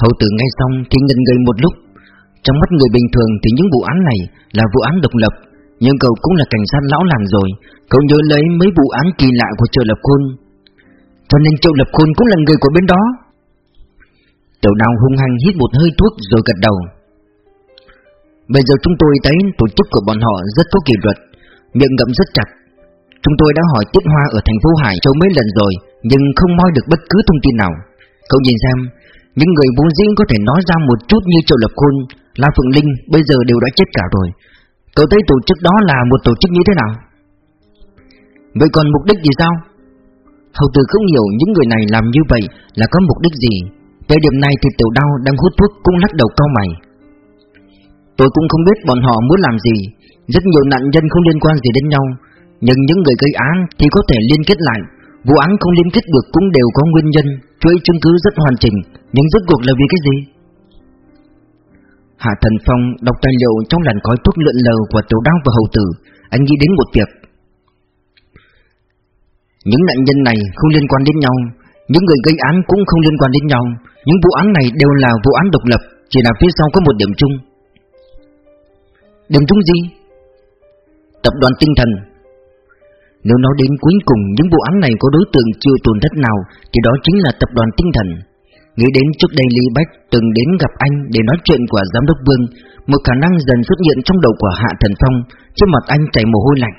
Hầu tử nghe xong thì ngần người một lúc. Trong mắt người bình thường thì những vụ án này là vụ án độc lập, Nhưng cậu cũng là cảnh sát lão làng rồi. Cậu nhớ lấy mấy vụ án kỳ lạ của Triệu Lập Khôn. Cho nên Triệu Lập Khôn cũng là người của bên đó. Tiểu đào hung hăng hít một hơi thuốc rồi gật đầu. Bây giờ chúng tôi thấy tổ chức của bọn họ rất có kỷ luật, Miệng ngậm rất chặt. Chúng tôi đã hỏi Tiết Hoa ở thành phố Hải Châu mấy lần rồi, Nhưng không moi được bất cứ thông tin nào. Cậu nhìn xem những người vốn dĩ có thể nói ra một chút như Triệu Lập Khôn, La Phượng Linh bây giờ đều đã chết cả rồi. Cậu thấy tổ chức đó là một tổ chức như thế nào? Vậy còn mục đích gì sao? Hầu tử không hiểu những người này làm như vậy là có mục đích gì. Về điểm này thì tiểu đau đang hút thuốc cũng lắc đầu cao mày. Tôi cũng không biết bọn họ muốn làm gì. Rất nhiều nạn nhân không liên quan gì đến nhau. Nhưng những người gây án thì có thể liên kết lại. Vụ án không liên kết được cũng đều có nguyên nhân. Chuỗi chứng cứ rất hoàn chỉnh. Nhưng rốt cuộc là vì cái gì? Hạ Thần Phong đọc tài liệu trong làn khói thuốc lượn lờ của tiểu đao và hầu tử, Anh nghĩ đến một việc. Những nạn nhân này không liên quan đến nhau, Những người gây án cũng không liên quan đến nhau, Những vụ án này đều là vụ án độc lập, Chỉ là phía sau có một điểm chung. Điểm chung gì? Tập đoàn tinh thần. Nếu nói đến cuối cùng những vụ án này có đối tượng chịu tổn thất nào, Thì đó chính là tập đoàn tinh thần. Nghĩ đến trước đây Lý Bách từng đến gặp anh để nói chuyện của Giám đốc Vương Một khả năng dần xuất hiện trong đầu của Hạ Thần Phong Trên mặt anh chảy mồ hôi lạnh.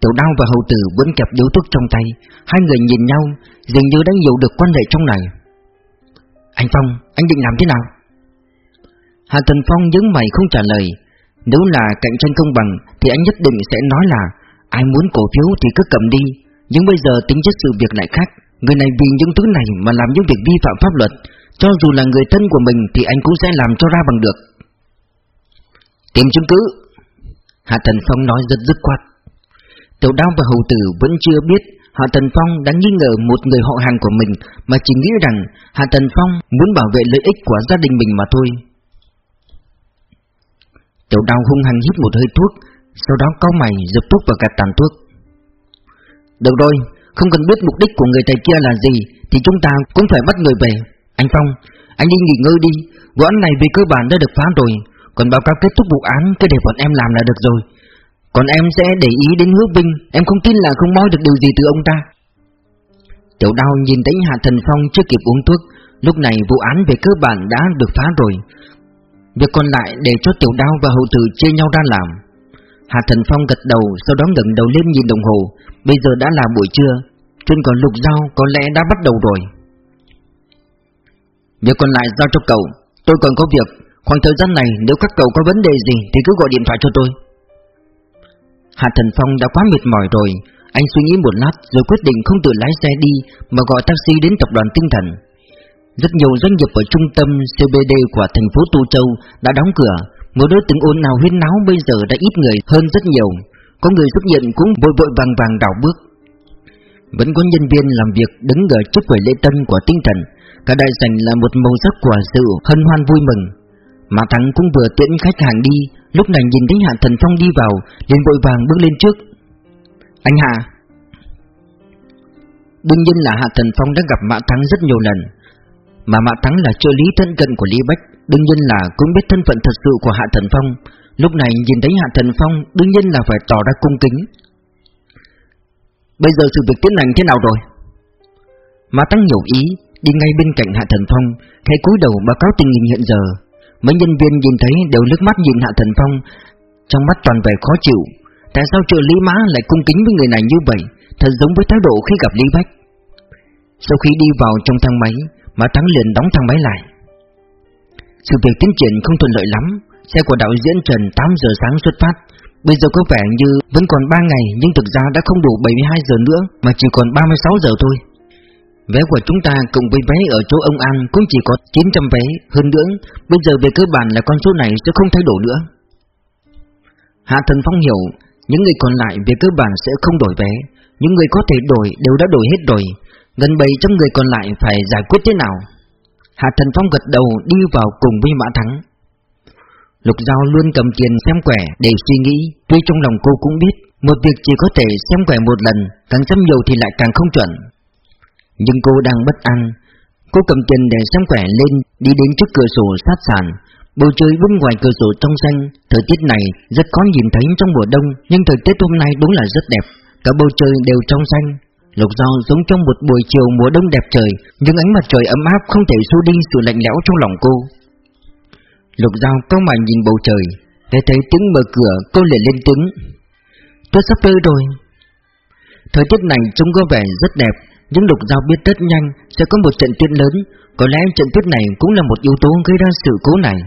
Tiểu đao và hầu tử vẫn kẹp điếu thuốc trong tay Hai người nhìn nhau Dường như đã hiểu được quan hệ trong này. Anh Phong, anh định làm thế nào? Hạ Thần Phong nhớ mày không trả lời. Nếu là cạnh tranh công bằng Thì anh nhất định sẽ nói là Ai muốn cổ phiếu thì cứ cầm đi Nhưng bây giờ tính chất sự việc lại khác. Người này vì những thứ này mà làm những việc vi phạm pháp luật. Cho dù là người thân của mình Thì anh cũng sẽ làm cho ra bằng được. Tìm chứng cứ. Hạ Thần Phong nói rất dứt khoát. Tiểu đao và hầu tử vẫn chưa biết Hạ Thần Phong đã nghi ngờ một người họ hàng của mình Mà chỉ nghĩ rằng Hạ Thần Phong muốn bảo vệ lợi ích của gia đình mình mà thôi. Tiểu đao hung hăng hít một hơi thuốc, Sau đó cau mày dập thuốc vào gạt tàn thuốc. Được rồi không cần biết mục đích của người thầy kia là gì, Thì chúng ta cũng phải bắt người về. Anh Phong, Anh đi nghỉ ngơi đi. Vụ án này về cơ bản đã được phá rồi. Còn báo cáo kết thúc vụ án, Cứ để bọn em làm là được rồi. Còn em sẽ để ý đến hứa binh, Em không tin là không moi được điều gì từ ông ta. Tiểu đao nhìn thấy Hạ Thần Phong chưa kịp uống thuốc, Lúc này vụ án về cơ bản đã được phá rồi. Việc còn lại để cho tiểu đao và hậu tử chia nhau ra làm. Hạ Thần Phong gật đầu, Sau đó ngẩng đầu lên nhìn đồng hồ. Bây giờ đã là buổi trưa, Trên còn lục dao có lẽ đã bắt đầu rồi. Việc còn lại giao cho cậu, Tôi còn có việc. Khoảng thời gian này, nếu các cậu có vấn đề gì Thì cứ gọi điện thoại cho tôi. Hạ Thần Phong đã quá mệt mỏi rồi. Anh suy nghĩ một lát rồi quyết định không tự lái xe đi, Mà gọi taxi đến tập đoàn tinh thần. Rất nhiều doanh nghiệp ở trung tâm CBD của thành phố Tu Châu đã đóng cửa. Một đối tượng ồn nào huyên náo bây giờ đã ít người hơn rất nhiều. Có người xuất hiện cũng vội vội vàng vàng đảo bước. Vẫn có nhân viên làm việc đứng ở trước quầy lễ tân của tinh thần. Cả đại sảnh là một màu sắc của sự hân hoan vui mừng. Mà Thắng cũng vừa tiễn khách hàng đi, Lúc này nhìn thấy Hạ Thần Phong đi vào, liền vội vàng bước lên trước. Anh Hạ. Đương nhiên là Hạ Thần Phong đã gặp Mã Thắng rất nhiều lần. Mà Mã Thắng là trợ lý thân cận của Lý Bách, Đương nhiên là cũng biết thân phận thật sự của Hạ Thần Phong. Lúc này nhìn thấy Hạ Thần Phong, Đương nhiên là phải tỏ ra cung kính. Bây giờ sự việc tiến hành thế nào rồi? Mã Thắng hiểu ý, Đi ngay bên cạnh Hạ Thần Phong, Khẽ cúi đầu báo cáo tình hình hiện giờ. Mấy nhân viên nhìn thấy đều lướt mắt nhìn Hạ Thần Phong, Trong mắt toàn vẻ khó chịu. Tại sao trợ lý mã lại cung kính với người này như vậy? Thật giống với thái độ khi gặp Lý Bách. Sau khi đi vào trong thang máy Mã Thắng liền đóng thang máy lại. Sự việc tiến triển không thuận lợi lắm. Xe của đạo diễn Trần 8 giờ sáng xuất phát. Bây giờ có vẻ như vẫn còn 3 ngày, Nhưng thực ra đã không đủ 72 giờ nữa, Mà chỉ còn 36 giờ thôi. Vé của chúng ta cùng với vé ở chỗ ông An cũng chỉ có 900 vé. Hơn nữa, bây giờ về cơ bản là con số này sẽ không thay đổi nữa. Hạ Thần Phong hiểu, Những người còn lại về cơ bản sẽ không đổi vé. Những người có thể đổi đều đã đổi hết rồi. Gần 700 người còn lại phải giải quyết thế nào? Hạ Thần Phong gật đầu đi vào cùng với Mã Thắng. Lục Giao luôn cầm tiền xem quẻ để suy nghĩ, Tuy trong lòng cô cũng biết, Một việc chỉ có thể xem quẻ một lần, Càng xem nhiều thì lại càng không chuẩn. Nhưng cô đang bất an. Cô cầm tiền để xem quẻ lên, Đi đến trước cửa sổ sát sàn. Bầu trời bên ngoài cửa sổ trong xanh, Thời tiết này rất khó nhìn thấy trong mùa đông, Nhưng thời tiết hôm nay đúng là rất đẹp. Cả bầu trời đều trong xanh. Lục Giao giống trong một buổi chiều mùa đông đẹp trời, Nhưng ánh mặt trời ấm áp không thể xua đi sự lạnh lẽo trong lòng cô. Lục Giao có mày nhìn bầu trời, Để thấy tiếng mở cửa, cô liền lên tiếng. Tôi sắp tới rồi. Thời tiết này trông có vẻ rất đẹp, Nhưng Lục Giao biết rất nhanh sẽ có một trận tuyết lớn, Có lẽ trận tuyết này cũng là một yếu tố gây ra sự cố này.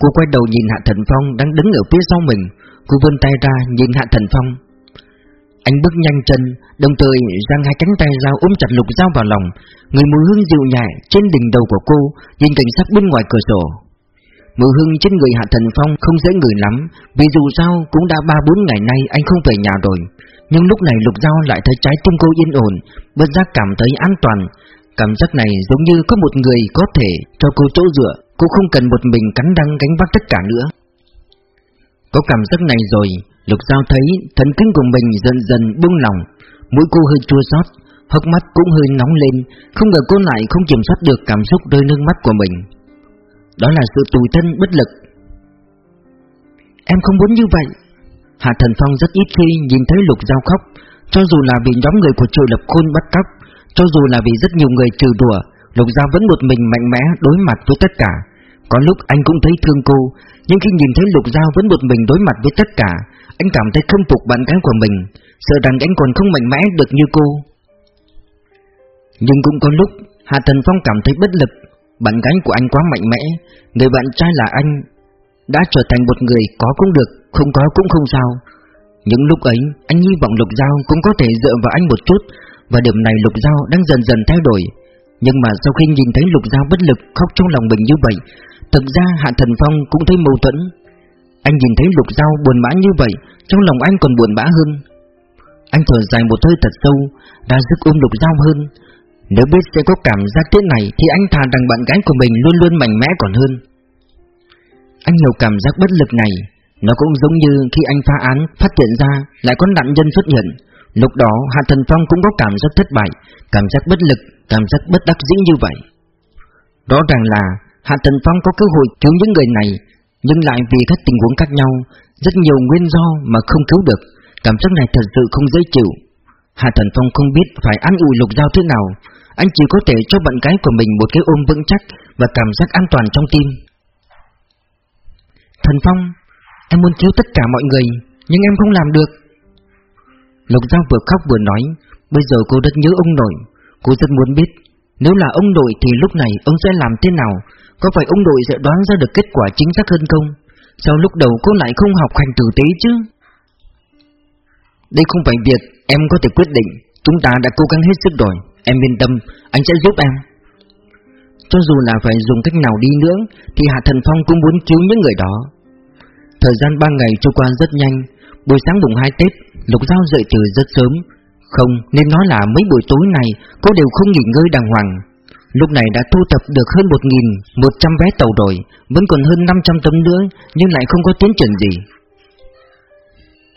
Cô quay đầu nhìn Hạ Thần Phong đang đứng ở phía sau mình, Cô vươn tay ra nhìn Hạ Thần Phong. Anh bước nhanh chân, Đồng thời giang hai cánh tay dao ôm chặt lục dao vào lòng. Người mùi hương dịu nhẹ trên đỉnh đầu của cô, Nhìn cảnh sát bên ngoài cửa sổ. Mùi hương trên người Hạ Thần Phong không dễ người lắm, Vì dù sao cũng đã 3-4 ngày nay anh không về nhà rồi. Nhưng lúc này Lục dao lại thấy trái tim cô yên ổn Bất giác cảm thấy an toàn. Cảm giác này giống như có một người có thể cho cô chỗ dựa, Cô không cần một mình cắn đăng gánh vác tất cả nữa. Có cảm giác này rồi Lục Giao thấy thần kinh của mình dần dần buông lỏng, Mũi cô hơi chua xót, Hốc mắt cũng hơi nóng lên, Không ngờ cô lại không kiểm soát được cảm xúc rơi nước mắt của mình. Đó là sự tủi thân bất lực. Em không muốn như vậy. Hạ Thần Phong rất ít khi nhìn thấy Lục Giao khóc, Cho dù là vì nhóm người của Triệu Lập Khôn bắt cóc, Cho dù là vì rất nhiều người trừ đùa, Lục Giao vẫn một mình mạnh mẽ đối mặt với tất cả. Có lúc anh cũng thấy thương cô, Nhưng khi nhìn thấy Lục Giao vẫn một mình đối mặt với tất cả. Anh cảm thấy khâm phục bạn gái của mình, Sợ rằng anh còn không mạnh mẽ được như cô. Nhưng cũng có lúc Hạ Thần Phong cảm thấy bất lực. Bạn gái của anh quá mạnh mẽ, Người bạn trai là anh. Đã trở thành một người có cũng được, Không có cũng không sao. Những lúc ấy, anh hy vọng Lục Giao cũng có thể dựa vào anh một chút, Và điểm này Lục Giao đang dần dần thay đổi. Nhưng mà sau khi nhìn thấy Lục Giao bất lực khóc trong lòng mình như vậy, Thực ra Hạ Thần Phong cũng thấy mâu thuẫn. Anh nhìn thấy Lục dao buồn bã như vậy, Trong lòng anh còn buồn bã hơn. Anh thở dài một hơi thật sâu, Đã giúp ôm lục dao hơn. Nếu biết sẽ có cảm giác thế này Thì anh thà rằng bạn gái của mình luôn luôn mạnh mẽ còn hơn. Anh hiểu cảm giác bất lực này, Nó cũng giống như khi anh phá án, Phát hiện ra lại có nạn nhân xuất hiện. Lúc đó, Hạ Thần Phong cũng có cảm giác thất bại, Cảm giác bất lực, Cảm giác bất đắc dĩ như vậy. Rõ ràng là Hạ Thần Phong có cơ hội cứu những người này nhưng lại vì các tình huống khác nhau, Rất nhiều nguyên do mà không cứu được, Cảm giác này thật sự không dễ chịu. Hạ Thần Phong không biết phải ăn ủi lục giao thế nào, Anh chỉ có thể cho bạn gái của mình một cái ôm vững chắc Và cảm giác an toàn trong tim. Thần Phong, Em muốn cứu tất cả mọi người, Nhưng em không làm được. Lục Giao vừa khóc vừa nói, Bây giờ cô rất nhớ ông nội, Cô rất muốn biết nếu là ông nội thì lúc này ông sẽ làm thế nào? Có phải ông nội sẽ đoán ra được kết quả chính xác hơn không? Sao lúc đầu cô lại không học hành tử tế chứ? Đây không phải việc em có thể quyết định. Chúng ta đã cố gắng hết sức rồi. Em yên tâm, anh sẽ giúp em. Cho dù là phải dùng cách nào đi nữa Thì Hạ Thần Phong cũng muốn cứu những người đó. Thời gian 3 ngày trôi qua rất nhanh. Buổi sáng mùng 2 Tết Lục Giao dậy từ rất sớm. Không, nên nói là mấy buổi tối này Cô đều không nghỉ ngơi đàng hoàng. Lúc này đã thu thập được hơn 1.100 vé tàu rồi Vẫn còn hơn 500 tấm nữa Nhưng lại không có tiến triển gì.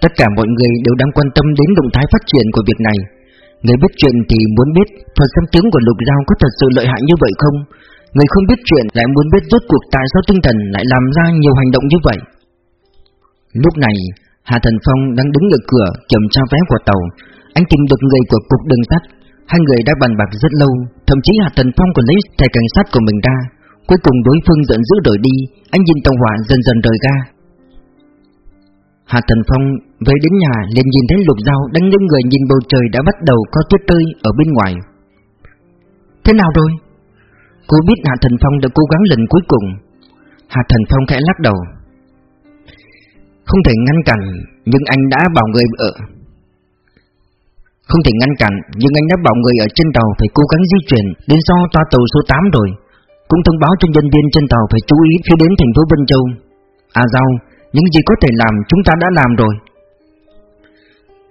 Tất cả mọi người đều đang quan tâm đến động thái phát triển của việc này. Người biết chuyện thì muốn biết thuật xâm tướng của Lục Giao có thật sự lợi hại như vậy không? Người không biết chuyện lại muốn biết rốt cuộc tại sao tinh thần lại làm ra nhiều hành động như vậy. Lúc này Hà Thần Phong đang đứng ở cửa kiểm tra vé của tàu. Anh tìm được người của cục đường sắt Hai người đã bàn bạc rất lâu Thậm chí Hà Thần Phong còn lấy thẻ cảnh sát của mình ra Cuối cùng đối phương giận dữ đổi đi Anh nhìn tàu hỏa dần dần rời ra Hạ Thần Phong về đến nhà liền nhìn thấy Lục dao đang những người nhìn bầu trời đã bắt đầu có tuyết tơi ở bên ngoài. Thế nào rồi? Cô biết Hạ Thần Phong đã cố gắng lần cuối cùng. Hạ Thần Phong khẽ lắc đầu. Không thể ngăn cản, nhưng anh đã bảo người ở. Không thể ngăn cản, nhưng anh đã bảo người ở trên tàu phải cố gắng di chuyển đến do toa tàu số 8 rồi. Cũng thông báo cho nhân viên trên tàu phải chú ý khi đến thành phố Vân Châu. À Giao, những gì có thể làm chúng ta đã làm rồi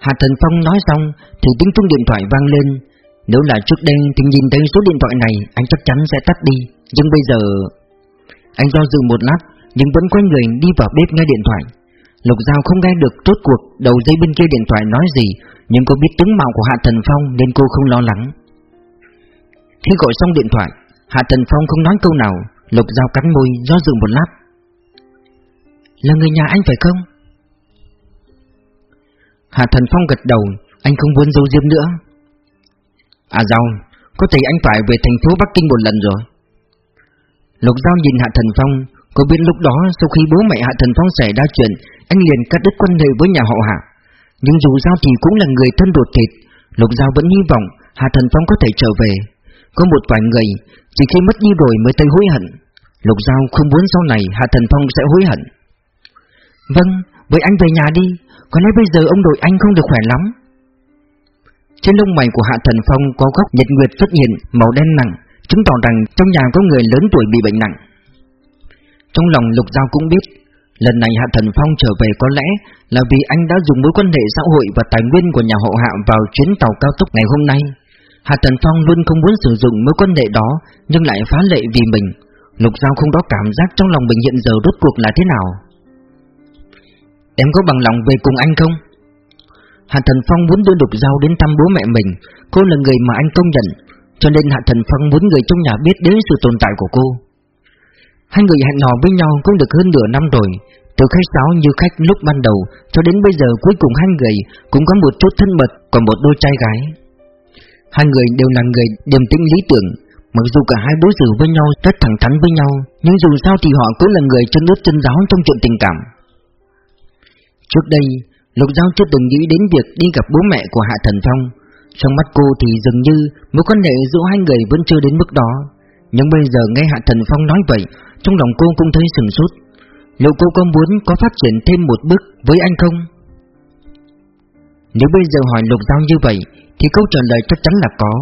Hạ Thần Phong nói xong Thì tiếng chuông điện thoại vang lên Nếu là trước đây thì nhìn thấy số điện thoại này Anh chắc chắn sẽ tắt đi Nhưng bây giờ Anh do dự một lát Nhưng vẫn quay người đi vào bếp nghe điện thoại Lục Giao không nghe được tốt cuộc, Đầu dây bên kia điện thoại nói gì, Nhưng cô biết tướng mạo của Hạ Thần Phong Nên cô không lo lắng. Khi gọi xong điện thoại, Hạ Thần Phong không nói câu nào, Lục Giao cắn môi, do dự một lát. Là người nhà anh phải không? Hạ Thần Phong gật đầu, Anh không muốn giấu diếm nữa. À Giao, Có thể anh phải về thành phố Bắc Kinh một lần rồi. Lục Giao nhìn Hạ Thần Phong Cô biết lúc đó sau khi bố mẹ Hạ Thần Phong xảy ra chuyện Anh liền cắt đứt quan hệ với nhà họ Hạ. Nhưng dù sao thì cũng là người thân ruột thịt Lục Giao vẫn hy vọng Hạ Thần Phong có thể trở về. Có một vài người Chỉ khi mất đi rồi mới thấy hối hận. Lục Giao không muốn sau này Hạ Thần Phong sẽ hối hận. Vâng, với anh về nhà đi Có lẽ bây giờ ông đội anh không được khỏe lắm. Trên lông mày của Hạ Thần Phong có góc nhật nguyệt xuất hiện Màu đen nặng Chứng tỏ rằng trong nhà có người lớn tuổi bị bệnh nặng. Trong lòng Lục Giao cũng biết Lần này Hạ Thần Phong trở về có lẽ là vì anh đã dùng mối quan hệ xã hội và tài nguyên của nhà họ Hạ vào chuyến tàu cao tốc ngày hôm nay. Hạ Thần Phong luôn không muốn sử dụng mối quan hệ đó nhưng lại phá lệ vì mình. Lục Giao không có cảm giác trong lòng mình hiện giờ rốt cuộc là thế nào. Em có bằng lòng về cùng anh không? Hạ Thần Phong muốn đưa Lục Giao đến thăm bố mẹ mình, cô là người mà anh công nhận, cho nên Hạ Thần Phong muốn người trong nhà biết đến sự tồn tại của cô. Hai người hẹn hò với nhau cũng được hơn nửa năm rồi. Từ khách sáo như khách lúc ban đầu Cho đến bây giờ cuối cùng hai người Cũng có một chút thân mật, Còn một đôi trai gái. Hai người đều là người điềm tĩnh lý tưởng. Mặc dù cả hai đối xử với nhau rất thẳng thắn với nhau, Nhưng dù sao thì họ cũng là người chân ướt chân giáo trong chuyện tình cảm. Trước đây, Lục Giao chưa từng nghĩ đến việc đi gặp bố mẹ của Hạ Thần Phong. Trong mắt cô thì dường như mối quan hệ giữa hai người vẫn chưa đến mức đó. Nhưng bây giờ nghe Hạ Thần Phong nói vậy trong lòng cô cũng thấy sừng sốt. Liệu cô có muốn có phát triển thêm một bước với anh không? Nếu bây giờ hỏi Lục Giao như vậy Thì câu trả lời chắc chắn là có.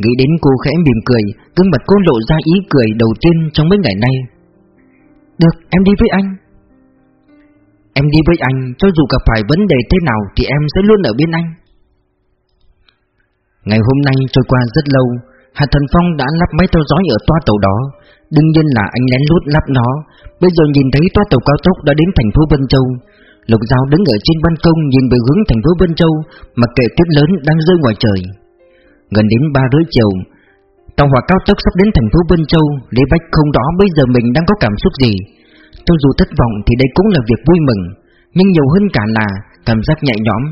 Nghĩ đến cô khẽ mỉm cười Gương mặt cô lộ ra ý cười đầu tiên trong mấy ngày nay. Được, em đi với anh. Em đi với anh Cho dù gặp phải vấn đề thế nào Thì em sẽ luôn ở bên anh. Ngày hôm nay trôi qua rất lâu Hà Thần Phong đã lắp máy theo dõi ở toa tàu đó. Đương nhiên là anh lén lút lắp nó. Bây giờ nhìn thấy toa tàu cao tốc đã đến thành phố Vân Châu. Lục Giao đứng ở trên ban công nhìn về hướng thành phố Vân Châu Mà kệ tuyết lớn đang rơi ngoài trời. Gần đến ba rưỡi chiều, Tàu hỏa cao tốc sắp đến thành phố Vân Châu. Lý Bách không đó bây giờ mình đang có cảm xúc gì. Cho dù thất vọng thì đây cũng là việc vui mừng, Nhưng nhiều hơn cả là cảm giác nhẹ nhõm.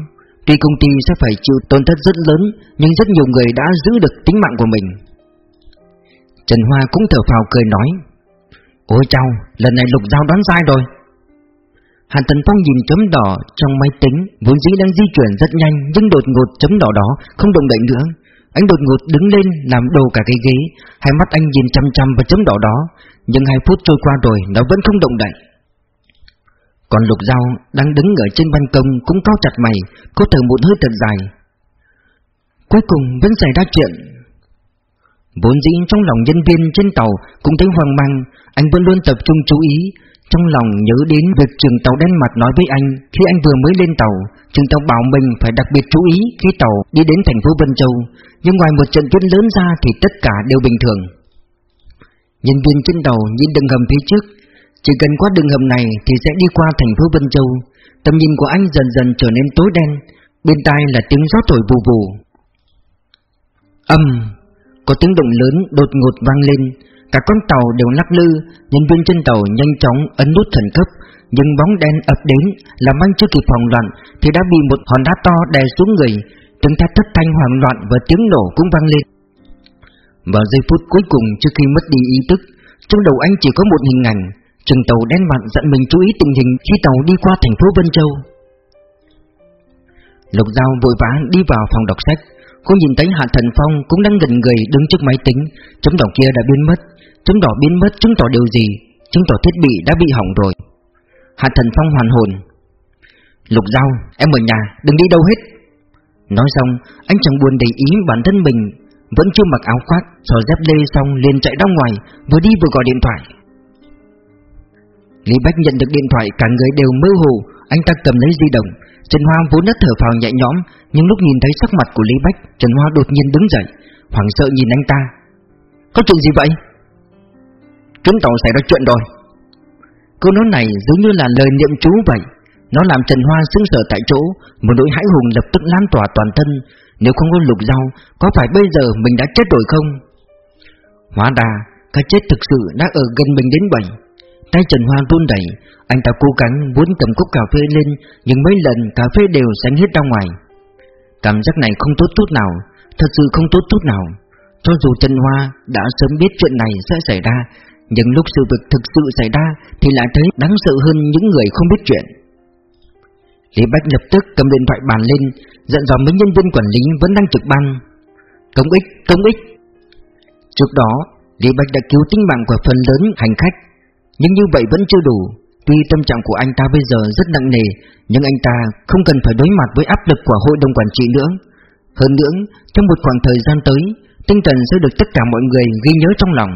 Tuy công ty sẽ phải chịu tổn thất rất lớn Nhưng rất nhiều người đã giữ được tính mạng của mình. Trần Hoa cũng thở phào cười nói Ôi chao, lần này lục giao đoán sai rồi. Hàn Tần Phong nhìn chấm đỏ trong máy tính Vốn dĩ đang di chuyển rất nhanh Nhưng đột ngột chấm đỏ đó không động đậy nữa. Anh đột ngột đứng lên làm đồ cả cái ghế Hai mắt anh nhìn chăm chăm vào chấm đỏ đó Nhưng hai phút trôi qua rồi Nó vẫn không động đậy. Còn lục dao đang đứng ở trên ban công Cũng cao chặt mày Có thở một hơi thật dài. Cuối cùng vẫn xảy ra chuyện. Vốn dĩ trong lòng nhân viên trên tàu cũng thấy hoang mang, anh vẫn luôn tập trung chú ý, trong lòng nhớ đến việc trường tàu đen mặt nói với anh khi anh vừa mới lên tàu, trường tàu bảo mình phải đặc biệt chú ý khi tàu đi đến thành phố Vân Châu, nhưng ngoài một trận tuyết lớn ra thì tất cả đều bình thường. Nhân viên trên tàu nhìn đường hầm phía trước, chỉ cần qua đường hầm này thì sẽ đi qua thành phố Vân Châu. Tầm nhìn của anh dần dần trở nên tối đen, bên tai là tiếng gió thổi vù vù. Âm! Có tiếng động lớn đột ngột vang lên. Cả con tàu đều lắc lư. Nhân viên trên tàu nhanh chóng ấn nút thần cấp. Nhưng bóng đen ập đến Làm anh chưa kịp phòng loạn Thì đã bị một hòn đá to đè xuống người. Tiếng thét thất thanh hoảng loạn và tiếng nổ cũng vang lên. Vào giây phút cuối cùng trước khi mất đi ý thức Trong đầu anh chỉ có một hình ảnh. Trường tàu đen mặt dặn mình chú ý tình hình Khi tàu đi qua thành phố Vân Châu. Lục Giao vội vã đi vào phòng đọc sách. Cô nhìn thấy Hạ Thần Phong cũng đang gần người đứng trước máy tính. Chấm đỏ kia đã biến mất. Chấm đỏ biến mất chứng tỏ điều gì? Chứng tỏ thiết bị đã bị hỏng rồi. Hạ Thần Phong hoàn hồn. Lục Giao, em ở nhà, đừng đi đâu hết. Nói xong, anh chẳng buồn để ý bản thân mình. Vẫn chưa mặc áo khoác, sò dép lê xong liền chạy ra ngoài Vừa đi vừa gọi điện thoại. Lý Bách nhận được điện thoại cả người đều mơ hồ. Anh ta cầm lấy di động. Trần Hoa vốn đã thở phào nhẹ nhõm Nhưng lúc nhìn thấy sắc mặt của Lý Bách Trần Hoa đột nhiên đứng dậy Hoảng sợ nhìn anh ta. Có chuyện gì vậy? Chúng tàu xảy ra chuyện rồi. Câu nói này giống như là lời niệm chú vậy. Nó làm Trần Hoa sững sờ tại chỗ Một nỗi hãi hùng lập tức lan tỏa toàn thân. Nếu không có lục rau Có phải bây giờ mình đã chết rồi không? Hóa ra, cái chết thực sự đã ở gần mình đến vậy. Tay Trần Hoa run đẩy, anh ta cố gắng muốn cầm cốc cà phê lên, nhưng mấy lần cà phê đều sánh hết ra ngoài. Cảm giác này không tốt chút nào, thật sự không tốt chút nào. Cho dù Trần Hoa đã sớm biết chuyện này sẽ xảy ra, nhưng lúc sự việc thực sự xảy ra thì lại thấy đáng sợ hơn những người không biết chuyện. Lý Bách lập tức cầm điện thoại bàn lên, giận dò mấy nhân viên quản lý vẫn đang trực ban. Công ích, công ích. Trước đó, Lý Bách đã cứu tính mạng của phần lớn hành khách, nhưng như vậy vẫn chưa đủ. Tuy tâm trạng của anh ta bây giờ rất nặng nề, nhưng anh ta không cần phải đối mặt với áp lực của hội đồng quản trị nữa. Hơn nữa, trong một khoảng thời gian tới, tinh thần sẽ được tất cả mọi người ghi nhớ trong lòng.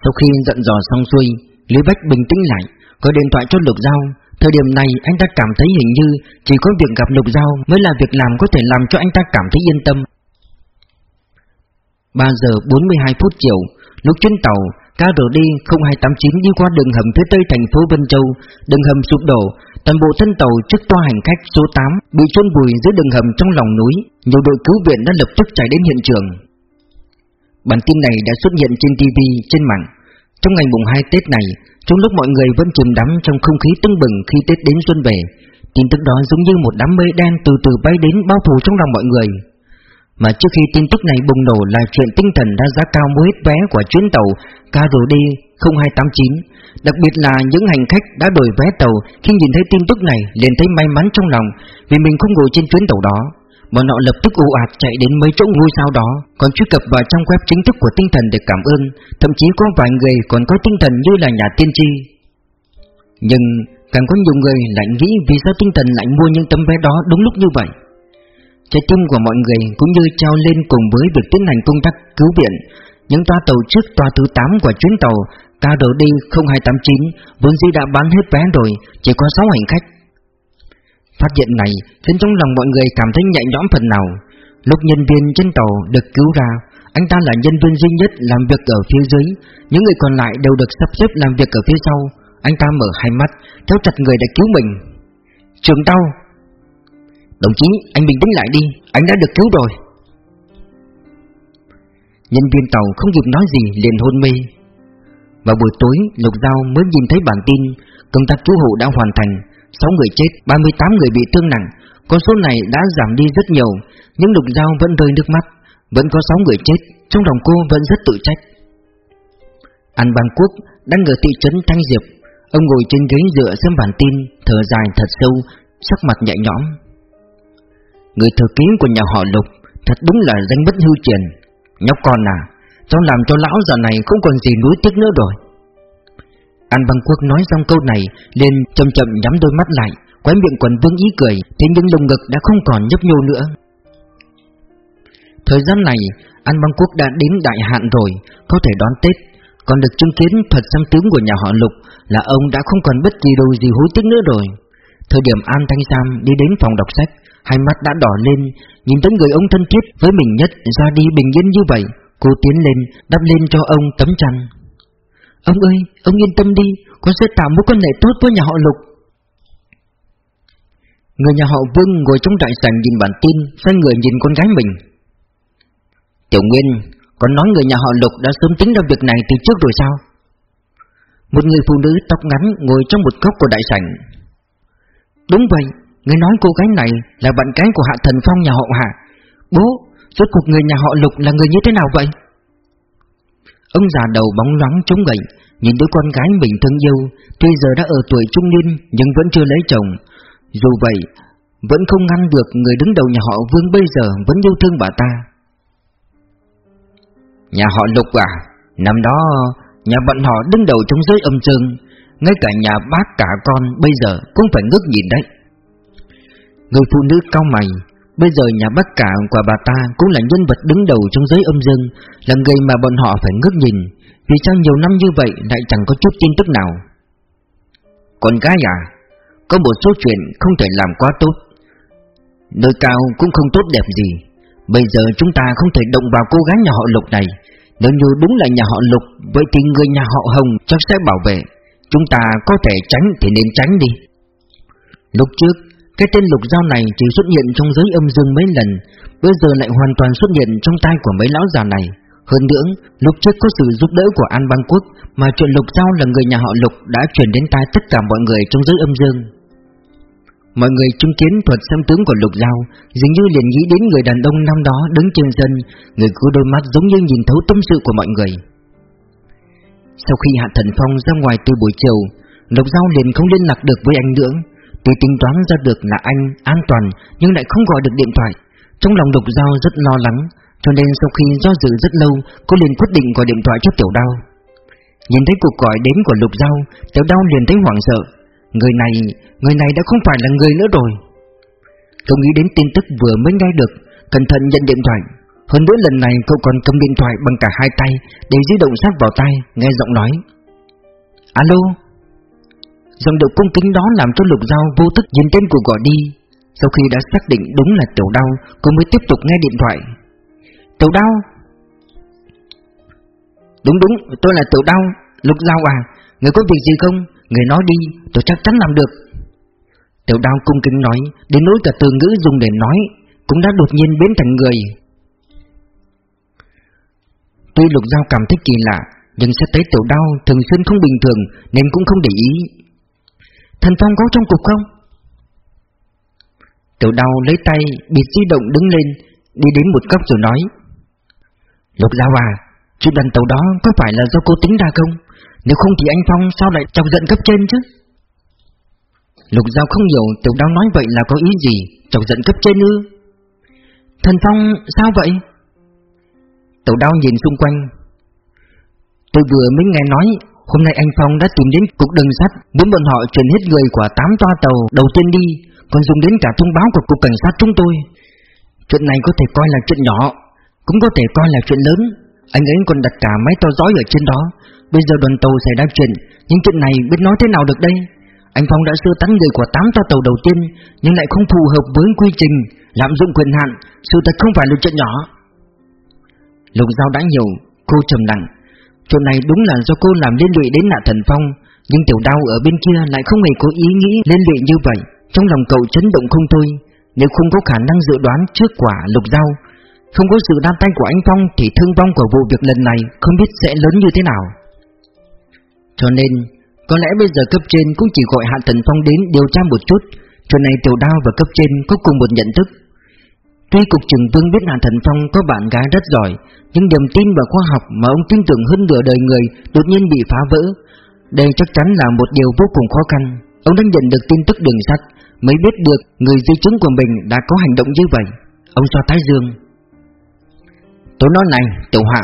Sau khi giận dò xong xuôi, Lý Bách bình tĩnh lại, gọi điện thoại cho Lục Giao. Thời điểm này anh ta cảm thấy hình như chỉ có việc gặp Lục Giao mới là việc làm có thể làm cho anh ta cảm thấy yên tâm. 3 giờ 42 phút chiều, lúc chuyến tàu KRD 0289 đi qua đường hầm phía tây thành phố Vân Châu, đường hầm sụp đổ, toàn bộ thân tàu trước toa hành khách số 8 bị chôn vùi dưới đường hầm trong lòng núi, nhiều đội cứu viện đã lập tức chạy đến hiện trường. Bản tin này đã xuất hiện trên TV, trên mạng. Trong ngày mùng 2 Tết này, trong lúc mọi người vẫn chìm đắm trong không khí tưng bừng khi Tết đến xuân về, tin tức đó giống như một đám mây đen từ từ bay đến bao phủ trong lòng mọi người. Mà trước khi tin tức này bùng nổ là chuyện tinh thần đã giá cao mua hết vé của chuyến tàu KRD 0289 Đặc biệt là những hành khách đã đổi vé tàu, khi nhìn thấy tin tức này liền thấy may mắn trong lòng, vì mình không ngồi trên chuyến tàu đó. Bọn họ lập tức ù ạt chạy đến mấy chỗ ngôi sao đó, Còn truy cập vào trang web chính thức của tinh thần để cảm ơn. Thậm chí có vài người còn có tinh thần như là nhà tiên tri. Nhưng càng có nhiều người lại nghĩ vì sao tinh thần lại mua những tấm vé đó đúng lúc như vậy? Trái tim của mọi người cũng như trao lên cùng với việc tiến hành công tác cứu viện. Những toa tàu trước toa thứ 8 của chuyến tàu KRD 0289 vốn dĩ đã bán hết vé rồi, chỉ có 6 hành khách. Phát hiện này khiến trong lòng mọi người cảm thấy nhẹ nhõm phần nào. Lúc nhân viên trên tàu được cứu ra Anh ta là nhân viên duy nhất làm việc ở phía dưới. Những người còn lại đều được sắp xếp làm việc ở phía sau. Anh ta mở hai mắt Kéo chặt người đã cứu mình. Trường tàu. Đồng chí, anh bình tĩnh lại đi Anh đã được cứu rồi. Nhân viên tàu không kịp nói gì liền hôn mê. Vào buổi tối, Lục Giao mới nhìn thấy bản tin Công tác cứu hộ đã hoàn thành 6 người chết, 38 người bị thương nặng. Con số này đã giảm đi rất nhiều Nhưng Lục Giao vẫn rơi nước mắt. Vẫn có 6 người chết Trong lòng cô vẫn rất tự trách. An Bang Quốc đang ở thị trấn Thanh Diệp. Ông ngồi trên ghế dựa xem bản tin Thở dài thật sâu Sắc mặt nhẹ nhõm. Người thừa kế của nhà họ Lục Thật đúng là danh bất hư truyền. Nhóc con à Cháu làm cho lão giờ này không còn gì nuối tiếc nữa rồi. An băng Quốc nói xong câu này, liền chậm chậm nhắm đôi mắt lại Quái miệng quần vương ý cười, Thế nhưng lồng ngực đã không còn nhấp nhô nữa. Thời gian này, An băng Quốc đã đến đại hạn rồi, Có thể đón Tết. Còn được chứng kiến thật xăm tướng của nhà họ Lục Là ông đã không còn bất kỳ đồ gì hối tiếc nữa rồi. Thời điểm An Thanh Sam đi đến phòng đọc sách Hai mắt đã đỏ lên, Nhìn thấy người ông thân thiết với mình nhất Ra đi bình yên như vậy, Cô tiến lên, đắp lên cho ông tấm chăn. Ông ơi, ông yên tâm đi, Con sẽ tạo mối quan hệ tốt với nhà họ Lục. Người nhà họ Vương ngồi trong đại sảnh nhìn bản tin, Xoay người nhìn con gái mình. Tiểu Nguyên, Con nói người nhà họ Lục đã sớm tính ra việc này từ trước rồi sao? Một người phụ nữ tóc ngắn ngồi trong một góc của đại sảnh. Đúng vậy Người nói cô gái này là bạn gái của Hạ Thần Phong nhà họ Hạ. Bố, rốt cuộc người nhà họ Lục là người như thế nào vậy? Ông già đầu bóng loáng chống gậy Nhìn đứa con gái mình thân yêu Tuy giờ đã ở tuổi trung niên Nhưng vẫn chưa lấy chồng. Dù vậy Vẫn không ngăn được người đứng đầu nhà họ Vương bây giờ Vẫn yêu thương bà ta. Nhà họ Lục à Năm đó Nhà bọn họ đứng đầu trong giới âm dương Ngay cả nhà bác cả con Bây giờ cũng phải ngước nhìn đấy. Người phụ nữ cao mày, Bây giờ nhà bác cả của bà ta cũng là nhân vật đứng đầu trong giới âm dương, Là người mà bọn họ phải ngước nhìn, Vì sao nhiều năm như vậy lại chẳng có chút tin tức nào? Con gái à Có một số chuyện không thể làm quá tốt. Nơi cao cũng không tốt đẹp gì, Bây giờ chúng ta không thể động vào cô gái nhà họ Lục này. Nếu như đúng là nhà họ Lục, Vậy thì người nhà họ Hồng chắc sẽ bảo vệ. Chúng ta có thể tránh thì nên tránh đi. Lúc trước cái tên lục dao này chỉ xuất hiện trong giới âm dương mấy lần Bây giờ lại hoàn toàn xuất hiện trong tay của mấy lão già này. Hơn nữa, lúc trước có sự giúp đỡ của An Bang Quốc mà chuyện Lục Giao là người nhà họ Lục đã truyền đến tai tất cả mọi người trong giới âm dương. Mọi người chứng kiến thuật xem tướng của Lục Giao Dường như liền nghĩ đến người đàn ông năm đó đứng trên sân Người cứ đôi mắt giống như nhìn thấu tâm sự của mọi người. Sau khi Hạ Thần Phong ra ngoài từ buổi chiều Lục Giao liền không liên lạc được với anh nữa. Tuy tính toán ra được là anh an toàn Nhưng lại không gọi được điện thoại. Trong lòng Lục Giao rất lo lắng Cho nên sau khi do dự rất lâu Cô liền quyết định gọi điện thoại cho Tiểu Đao. Nhìn thấy cuộc gọi đến của Lục Giao Tiểu Đao liền thấy hoảng sợ. Người này, người này đã không phải là người nữa rồi. Cậu nghĩ đến tin tức vừa mới nghe được Cẩn thận nhận điện thoại. Hơn nữa lần này cậu còn cầm điện thoại bằng cả hai tay Để di động sát vào tay Nghe giọng nói. Alo? Dòng điệu cung kính đó làm cho lục giao vô thức nhìn tên của gọi đi. Sau khi đã xác định đúng là tiểu đau Cô mới tiếp tục nghe điện thoại. Tiểu đau Đúng đúng, tôi là tiểu đau Lục giao à. Người có việc gì không? Người nói đi, tôi chắc chắn làm được. Tiểu đao cung kính nói, Đến nỗi cả từ ngữ dùng để nói Cũng đã đột nhiên biến thành người. Tuy lục giao cảm thấy kỳ lạ, Nhưng xét thấy tiểu đao thường xuyên không bình thường Nên cũng không để ý. Thần Phong có trong cục không? Tiểu đao lấy tay bịt di động đứng lên Đi đến một góc rồi nói. Lục giao à Chuyện lần tàu đó có phải là do cô tính ra không? Nếu không thì anh Phong sao lại chọc giận cấp trên chứ? Lục Giao không hiểu Tiểu Đao nói vậy là có ý gì Chọc giận cấp trên ư? Thần Phong sao vậy? Tiểu Đao nhìn xung quanh. Tôi vừa mới nghe nói Hôm nay anh Phong đã tìm đến cục đường sắt, Muốn bọn họ chuyển hết người của 8 toa tàu đầu tiên đi, Còn dùng đến cả thông báo của cục cảnh sát chúng tôi. Chuyện này có thể coi là chuyện nhỏ, Cũng có thể coi là chuyện lớn. Anh ấy còn đặt cả máy to dõi ở trên đó. Bây giờ đoàn tàu xảy ra chuyện, Nhưng chuyện này biết nói thế nào được đây? Anh Phong đã sơ tán người của 8 toa tàu đầu tiên, Nhưng lại không phù hợp với quy trình Lạm dụng quyền hạn, Sự thật không phải là chuyện nhỏ. Lục Giao đã nhiều, Cô trầm lặng. Chuyện này đúng là do cô làm liên lụy đến nạ thần Phong Nhưng tiểu đau ở bên kia lại không hề có ý nghĩ liên lụy như vậy. Trong lòng cậu chấn động không thôi Nếu không có khả năng dự đoán trước quả Lục dao Không có sự đan tay của anh Phong Thì thương vong của vụ việc lần này Không biết sẽ lớn như thế nào. Cho nên, có lẽ bây giờ cấp trên cũng chỉ gọi Hạ Thần Phong đến điều tra một chút Chuyện này Tiểu Đao và cấp trên có cùng một nhận thức. Tuy Cục trưởng Vương biết là Thần Phong có bạn gái rất giỏi Nhưng niềm tin vào khoa học mà ông tin tưởng hơn nửa đời người đột nhiên bị phá vỡ. Đây chắc chắn là một điều vô cùng khó khăn. Ông đã nhận được tin tức đường sắt Mới biết được người di chứng của mình đã có hành động như vậy. Ông cho thái dương. Tôi nói này, Tiểu Hạ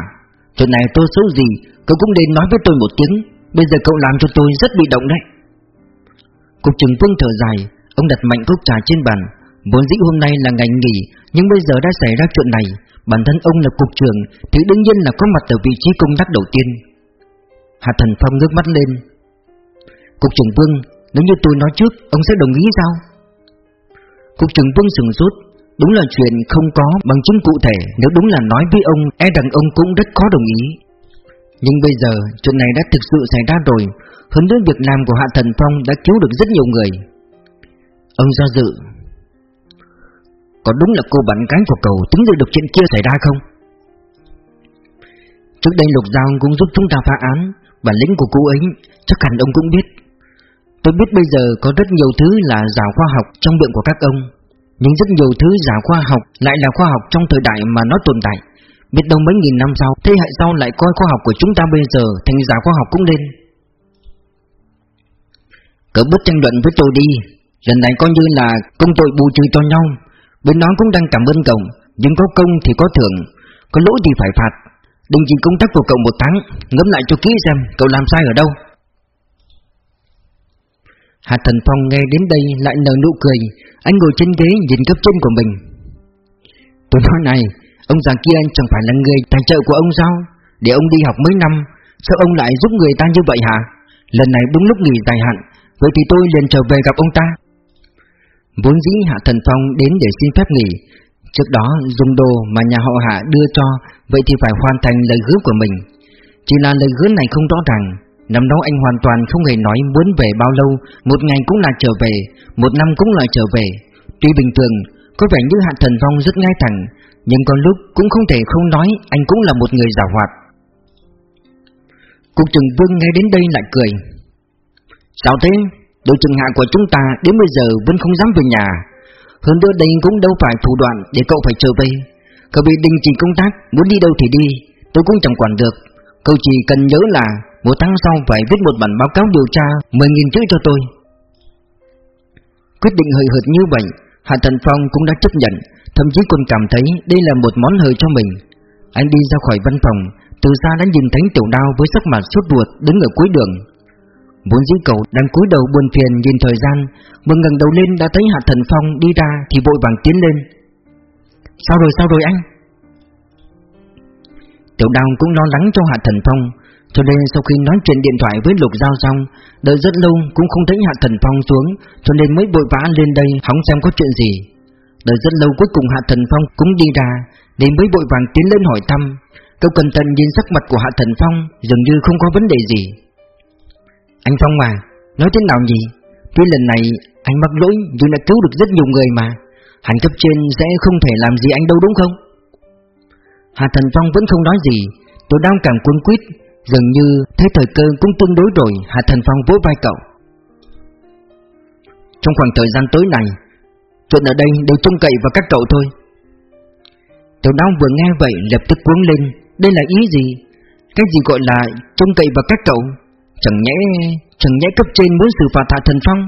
Chuyện này tôi xấu gì Cậu cũng nên nói với tôi một tiếng Bây giờ cậu làm cho tôi rất bị động đấy. Cục trưởng Vương thở dài Ông đặt mạnh cốc trà trên bàn Vốn dĩ hôm nay là ngày nghỉ nhưng bây giờ đã xảy ra chuyện này, Bản thân ông là cục trưởng Thì đương nhiên là có mặt ở vị trí công tác đầu tiên. Hạ Thần Phong ngước mắt lên. Cục trưởng Vương, Nếu như tôi nói trước, Ông sẽ đồng ý sao? Cục trưởng Vương sừng sốt. Đúng là chuyện không có bằng chứng cụ thể, Nếu đúng là nói với ông E rằng ông cũng rất khó đồng ý. Nhưng bây giờ, chuyện này đã thực sự xảy ra rồi. Hơn nữa, việc làm của Hạ Thần Phong đã cứu được rất nhiều người. Ông do dự. Có đúng là cô bạn gái của cậu tính được chuyện kia xảy ra không? Trước đây Lục Giao cũng giúp chúng ta phá án, Bản lĩnh của cô ấy chắc hẳn ông cũng biết Tôi biết bây giờ có rất nhiều thứ là giả khoa học trong miệng của các ông, Nhưng rất nhiều thứ giả khoa học lại là khoa học trong thời đại mà nó tồn tại Biết đâu mấy nghìn năm sau, Thế hệ sau lại coi khoa học của chúng ta bây giờ Thành giả khoa học cũng nên. Cỡ bớt tranh luận với tôi đi, Lần này coi như là công tội bù trừ cho nhau Bên đó cũng đang cảm ơn cậu, Nhưng có công thì có thưởng, Có lỗi thì phải phạt. Đình chỉ công tác của cậu một tháng, Ngẫm lại cho kỹ xem cậu làm sai ở đâu. Hạ Thần Phong nghe đến đây lại nở nụ cười, Anh ngồi trên ghế nhìn cấp trên của mình. Tôi nói này, Ông già kia chẳng phải là người tài trợ của ông sao? Để ông đi học mấy năm, Sao ông lại giúp người ta như vậy hả? Lần này đúng lúc nghỉ dài hạn, Vậy thì tôi liền trở về gặp ông ta. Vốn dĩ Hạ Thần Phong đến để xin phép nghỉ. Trước đó, dùng đồ mà nhà họ Hạ đưa cho, Vậy thì phải hoàn thành lời hứa của mình. Chỉ là lời hứa này không rõ ràng. Năm đó anh hoàn toàn không hề nói muốn về bao lâu. Một ngày cũng là trở về, Một năm cũng là trở về. Tuy bình thường, Có vẻ như Hạ Thần Phong rất ngay thẳng, Nhưng còn lúc cũng không thể không nói Anh cũng là một người giả hoạt. Cục trưởng Vương nghe đến đây lại cười. Sao thế? Đội trưởng hạ của chúng ta đến bây giờ vẫn không dám về nhà. Hơn nữa đây cũng đâu phải thủ đoạn để cậu phải trở về. Cậu bị đình chỉ công tác, Muốn đi đâu thì đi, Tôi cũng chẳng quản được. Cậu chỉ cần nhớ là Một tháng sau phải viết một bản báo cáo điều tra 10.000 chữ cho tôi. Quyết định hơi hợt như vậy, Hạ Thần Phong cũng đã chấp nhận, Thậm chí còn cảm thấy đây là một món hời cho mình. Anh đi ra khỏi văn phòng, Từ xa đã nhìn thấy tiểu đao với sắc mặt sốt ruột đứng ở cuối đường. Vốn dĩ cậu đang cúi đầu buồn phiền nhìn thời gian Vừa ngẩng đầu lên đã thấy Hạ Thần Phong đi ra thì vội vàng tiến lên. Sao rồi sao rồi anh? Tiểu đào cũng lo lắng cho Hạ Thần Phong, Cho nên sau khi nói chuyện điện thoại với Lục Giao xong, Đợi rất lâu cũng không thấy Hạ Thần Phong xuống, Cho nên mới vội vã lên đây hóng xem có chuyện gì. Đợi rất lâu cuối cùng Hạ Thần Phong cũng đi ra, Nên mới vội vàng tiến lên hỏi thăm. Cậu cẩn thận nhìn sắc mặt của Hạ Thần Phong, Dường như không có vấn đề gì. Anh Phong mà, Nói thế nào nhỉ? Tuy lần này anh mắc lỗi nhưng đã cứu được rất nhiều người mà. Hẳn cấp trên sẽ không thể làm gì anh đâu, đúng không? Hạ Thần Phong vẫn không nói gì. Tôi đang cảm cuốn quýt, Dường như thấy thời cơ cũng tương đối rồi. Hạ Thần Phong vỗ vai cậu. Trong khoảng thời gian tới này, Chuyện ở đây đều trông cậy vào các cậu thôi. Tiểu đao vừa nghe vậy lập tức cuống lên. Đây là ý gì? Cái gì gọi là trông cậy vào các cậu? Chẳng nhẽ Chẳng nhẽ cấp trên muốn xử phạt Hạ Thần Phong?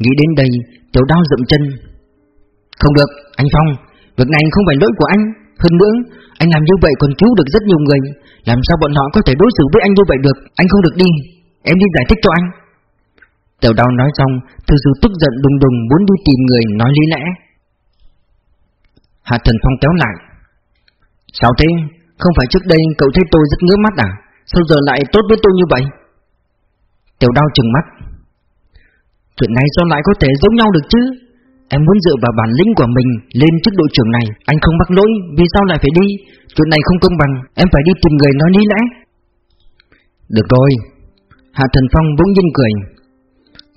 Nghĩ đến đây, Tiểu đao dậm chân. Không được, anh Phong, Việc này không phải lỗi của anh. Hơn nữa, Anh làm như vậy còn cứu được rất nhiều người. Làm sao bọn họ có thể đối xử với anh như vậy được? Anh không được đi. Em đi giải thích cho anh. Tiểu đao nói xong Thư dư tức giận đùng đùng muốn đi tìm người nói lý lẽ. Hạ Thần Phong kéo lại. Sao thế? Không phải trước đây cậu thấy tôi rất ngứa mắt à? Sao giờ lại tốt với tôi như vậy? Tiểu đau trừng mắt. Chuyện này sao lại có thể giống nhau được chứ? Em muốn dựa vào bản lĩnh của mình lên chức đội trưởng này, Anh không mắc lỗi, Vì sao lại phải đi? Chuyện này không công bằng, Em phải đi tìm người nói lý lẽ. Được rồi. Hạ Thần Phong bỗng nhiên cười.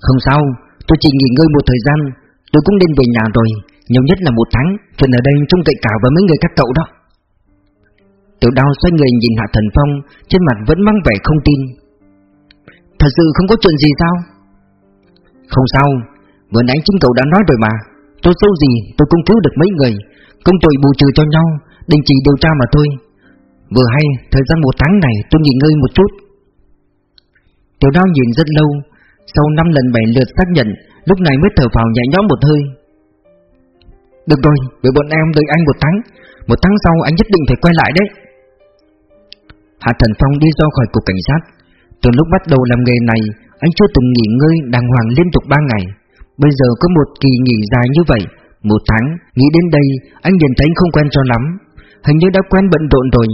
Không sao, Tôi chỉ nghỉ ngơi một thời gian, Tôi cũng nên về nhà rồi, Nhiều nhất là một tháng, Chuyện ở đây trông cậy cả với mấy người các cậu đó. Tiểu đao xoay người nhìn Hạ Thần Phong, Trên mặt vẫn mang vẻ không tin. Thật sự không có chuyện gì sao? Không sao, Vừa nãy chính cậu đã nói rồi mà. Tôi xấu gì tôi cũng cứu được mấy người, Công tội bù trừ cho nhau, Đình chỉ điều tra mà thôi. Vừa hay, thời gian một tháng này tôi nghỉ ngơi một chút. Tiểu đao nhìn rất lâu, Sau 5 lần bảy lượt xác nhận, Lúc này mới thở vào nhẹ nhõm một hơi. Được rồi, Với bọn em đợi anh một tháng Một tháng sau anh nhất định phải quay lại đấy. Hạ Thần Phong đi ra khỏi cục cảnh sát. Từ lúc bắt đầu làm nghề này Anh chưa từng nghỉ ngơi đàng hoàng liên tục 3 ngày. Bây giờ có một kỳ nghỉ dài như vậy Một tháng, nghĩ đến đây Anh nhìn thấy không quen cho lắm. Hình như đã quen bận rộn rồi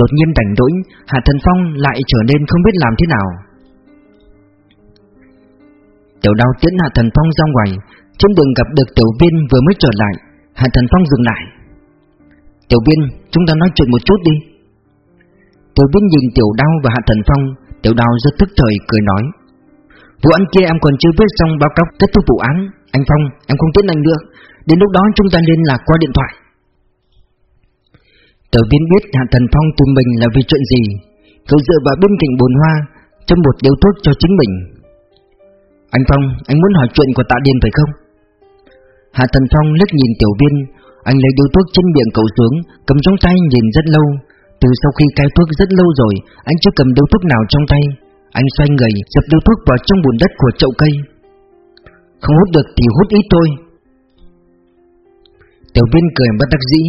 Đột nhiên rảnh rỗi Hạ Thần Phong lại trở nên không biết làm thế nào. Tiểu đao tiến Hạ Thần Phong ra ngoài Trên đường gặp được tiểu viên vừa mới trở lại. Hạ Thần Phong dừng lại. Tiểu viên, chúng ta nói chuyện một chút đi. Tôi biết nhìn tiểu đao và Hạ Thần Phong. Tiểu đao rất tức thời cười nói. Vụ án kia em còn chưa viết xong báo cáo kết thúc vụ án. Anh Phong, em không tiến anh được Đến lúc đó chúng ta liên lạc qua điện thoại. Tờ viên biết Hạ Thần Phong tìm mình là vì chuyện gì. Cậu dựa vào bên cạnh bồn hoa Châm một điều thuốc cho chính mình. Anh Phong, anh muốn hỏi chuyện của tạ Điền phải không? Hạ Thần Phong liếc nhìn tiểu viên. Anh lấy điếu thuốc trên miệng cậu xuống Cầm trong tay nhìn rất lâu. Từ sau khi cai thuốc rất lâu rồi, Anh chưa cầm điếu thuốc nào trong tay. Anh xoay người, dập điếu thuốc vào trong bùn đất của chậu cây. Không hút được thì hút ít thôi. Tiểu viên cười bất đắc dĩ.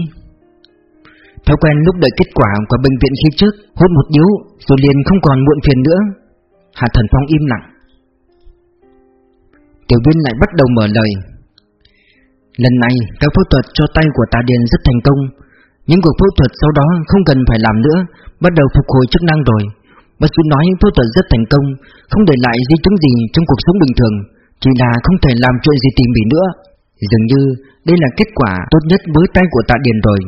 Thói quen lúc đợi kết quả của bệnh viện khi trước, Hút một điếu, rồi liền không còn muộn phiền nữa. Hạ Thần Phong im lặng. Tiểu viên lại bắt đầu mở lời. Lần này, các phẫu thuật cho tay của ta Điền rất thành công. Những cuộc phẫu thuật sau đó không cần phải làm nữa, Bắt đầu phục hồi chức năng rồi. Bác sĩ nói phẫu thuật rất thành công, Không để lại di chứng gì trong cuộc sống bình thường, Chỉ là không thể làm chuyện gì tỉ mỉ nữa. Dường như đây là kết quả tốt nhất với tay của tạ Điền rồi.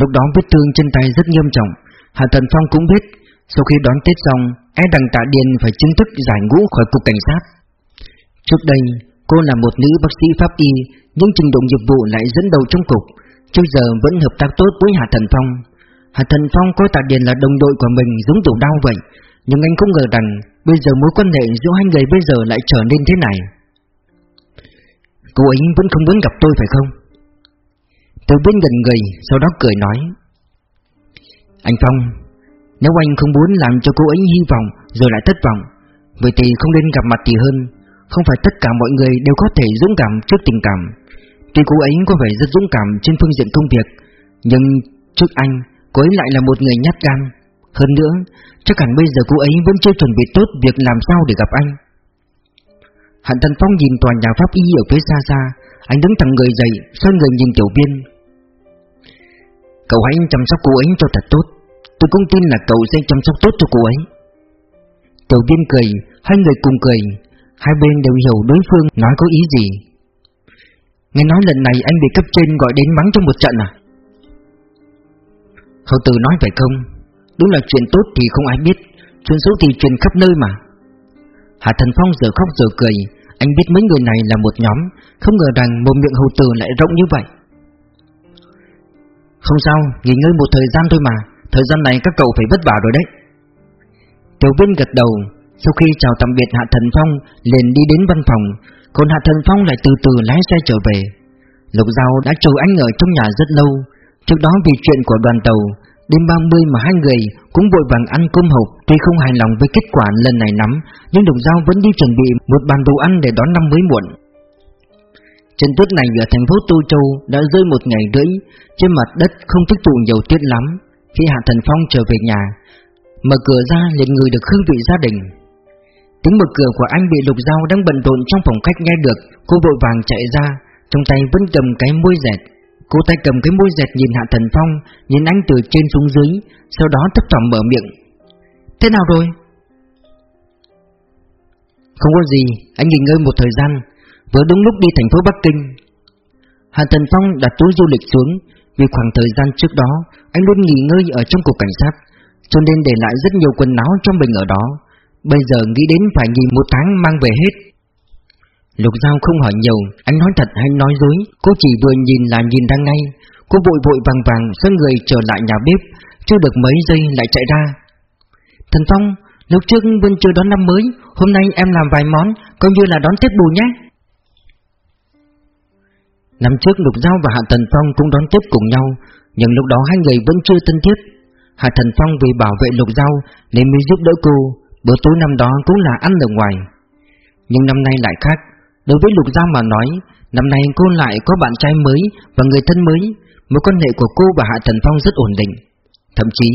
Lúc đó vết thương trên tay rất nghiêm trọng Hà Thần Phong cũng biết, Sau khi đón Tết xong E đằng tạ Điền phải chính thức giải ngũ khỏi cục cảnh sát. Trước đây, Cô là một nữ bác sĩ pháp y, Nhưng trình độ nghiệp vụ lại dẫn đầu trong cục. Trước giờ vẫn hợp tác tốt với Hạ Thần Phong. Hạ Thần Phong coi Tạ Điền là đồng đội của mình giống tiểu đau vậy, Nhưng anh không ngờ rằng Bây giờ mối quan hệ giữa hai người bây giờ lại trở nên thế này. Cô ấy vẫn không muốn gặp tôi phải không? tôi bên gần người, Sau đó cười nói. Anh Phong, Nếu anh không muốn làm cho cô ấy hy vọng Rồi lại thất vọng, Vậy thì không nên gặp mặt thì hơn. Không phải tất cả mọi người đều có thể dũng cảm trước tình cảm. Tuy cô ấy có vẻ rất dũng cảm trên phương diện công việc, Nhưng trước anh, Cô ấy lại là một người nhát gan. Hơn nữa, Chắc hẳn bây giờ cô ấy vẫn chưa chuẩn bị tốt Việc làm sao để gặp anh. Hàn Tân Phong nhìn tòa nhà pháp y ở phía xa xa, Anh đứng thẳng người dậy, Xoay người nhìn tiểu viên Cậu hãy chăm sóc cô ấy cho thật tốt. Tôi cũng tin là cậu sẽ chăm sóc tốt cho cô ấy. Tiểu viên cười, Hai người cùng cười. Hai bên đều hiểu đối phương nói có ý gì. Nghe nói lần này anh bị cấp trên gọi đến mắng trong một trận à? Hậu tử nói phải không? Đúng là chuyện tốt thì không ai biết Chuyện xấu thì truyền khắp nơi mà. Hạ Thần Phong giờ khóc giờ cười Anh biết mấy người này là một nhóm Không ngờ rằng một miệng hầu tử lại rộng như vậy. Không sao, nghỉ ngơi một thời gian thôi mà Thời gian này các cậu phải vất vả rồi đấy. Tiểu viên gật đầu Sau khi chào tạm biệt Hạ Thần Phong liền đi đến văn phòng còn Hạ Thần Phong lại từ từ lái xe trở về. Lục Giao đã chờ anh ở trong nhà rất lâu. Trước đó vì chuyện của đoàn tàu, Đêm 30 mà hai người cũng vội vàng ăn cơm hộp. Tuy không hài lòng với kết quả lần này lắm, Nhưng lục Giao vẫn đi chuẩn bị một bàn đồ ăn để đón năm mới muộn. Trận tuyết này ở thành phố Tô Châu đã rơi một ngày rưỡi. Trên mặt đất không tích tụ nhiều tuyết lắm. Khi Hạ Thần Phong trở về nhà, Mở cửa ra liền người được hương vị gia đình. Tiếng mở cửa của anh bị Lục dao đang bận rộn trong phòng khách nghe được. Cô vội vàng chạy ra, Trong tay vẫn cầm cái môi dẹt. Cô tay cầm cái môi dẹt nhìn Hạ Thần Phong, Nhìn anh từ trên xuống dưới, Sau đó thấp thỏm mở miệng. Thế nào rồi? Không có gì, Anh nghỉ ngơi một thời gian. Vừa đúng lúc đi thành phố Bắc Kinh. Hạ Thần Phong đặt túi du lịch xuống, Vì khoảng thời gian trước đó, Anh luôn nghỉ ngơi ở trong cục cảnh sát, Cho nên để lại rất nhiều quần áo cho mình ở đó. Bây giờ nghĩ đến phải nghỉ một tháng mang về hết Lục Giao không hỏi nhiều, anh nói thật hay nói dối, cô chỉ vừa nhìn là nhìn ra ngay. Cô vội vội vàng vàng xoay người trở lại nhà bếp, chưa được mấy giây lại chạy ra. Thần Phong, lúc trước vẫn chưa đón năm mới, hôm nay em làm vài món, coi như là đón Tết bù nhé. Năm trước Lục Giao và Hạ Thần Phong cũng đón Tết cùng nhau, nhưng lúc đó hai người vẫn chưa thân thiết. Hạ Thần Phong vì bảo vệ Lục Giao nên mới giúp đỡ cô, bữa tối năm đó cũng là ăn ở ngoài. Nhưng năm nay lại khác, Đối với Lục Giao mà nói Năm nay cô lại có bạn trai mới Và người thân mới. Mối quan hệ của cô và Hạ Thần Phong rất ổn định. Thậm chí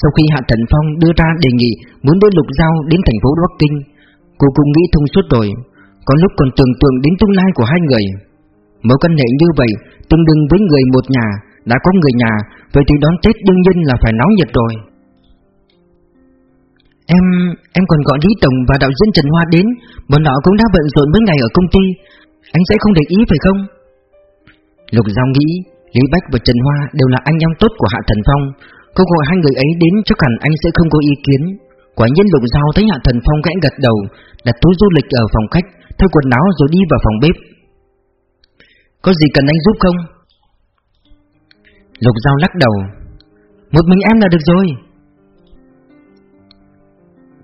Sau khi Hạ Thần Phong đưa ra đề nghị Muốn đưa Lục Giao đến thành phố Bắc Kinh Cô cũng nghĩ thông suốt rồi. Có lúc còn tưởng tượng đến tương lai của hai người. Mối quan hệ như vậy Tương đương với người một nhà Đã có người nhà Vậy thì đón Tết đương nhiên là phải nóng nhiệt rồi. Em, em còn gọi Lý Tổng và đạo diễn Trần Hoa đến Bọn họ cũng đã bận rộn mấy ngày ở công ty. Anh sẽ không để ý phải không? Lục Giao nghĩ Lý Bách và Trần Hoa đều là anh em tốt của Hạ Thần Phong. Cô gọi hai người ấy đến chắc hẳn anh sẽ không có ý kiến. Quả nhiên Lục Giao thấy Hạ Thần Phong gãy gật đầu Đặt túi du lịch ở phòng khách Thay quần áo rồi đi vào phòng bếp. Có gì cần anh giúp không? Lục Giao lắc đầu. Một mình em là được rồi.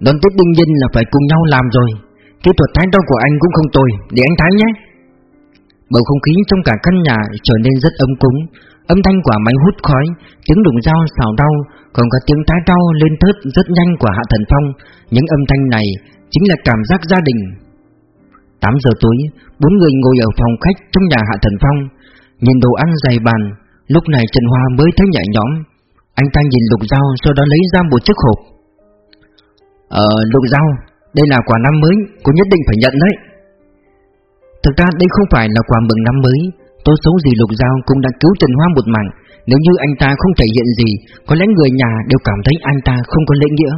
Đón tiếp đương nhiên là phải cùng nhau làm rồi. Kỹ thuật thái đau của anh cũng không tồi. Để anh thái nhé. Bầu không khí trong cả căn nhà trở nên rất ấm cúng. Âm thanh của máy hút khói, Tiếng đụng dao xào đau, Còn cả tiếng thái đau lên thớt rất nhanh của Hạ Thần Phong. Những âm thanh này Chính là cảm giác gia đình. 8 giờ tối, Bốn người ngồi ở phòng khách trong nhà Hạ Thần Phong, Nhìn đồ ăn dày bàn. Lúc này Trần Hoa mới thấy nhẹ nhõm. Anh ta nhìn lục dao, Sau đó lấy ra một chiếc hộp. Ờ, lục rau, đây là quà năm mới, cô nhất định phải nhận đấy. Thực ra đây không phải là quà mừng năm mới, tôi xấu gì lục giao cũng đã cứu Trần Hoa một mạng. Nếu như anh ta không thể hiện gì, có lẽ người nhà đều cảm thấy anh ta không có lễ nghĩa.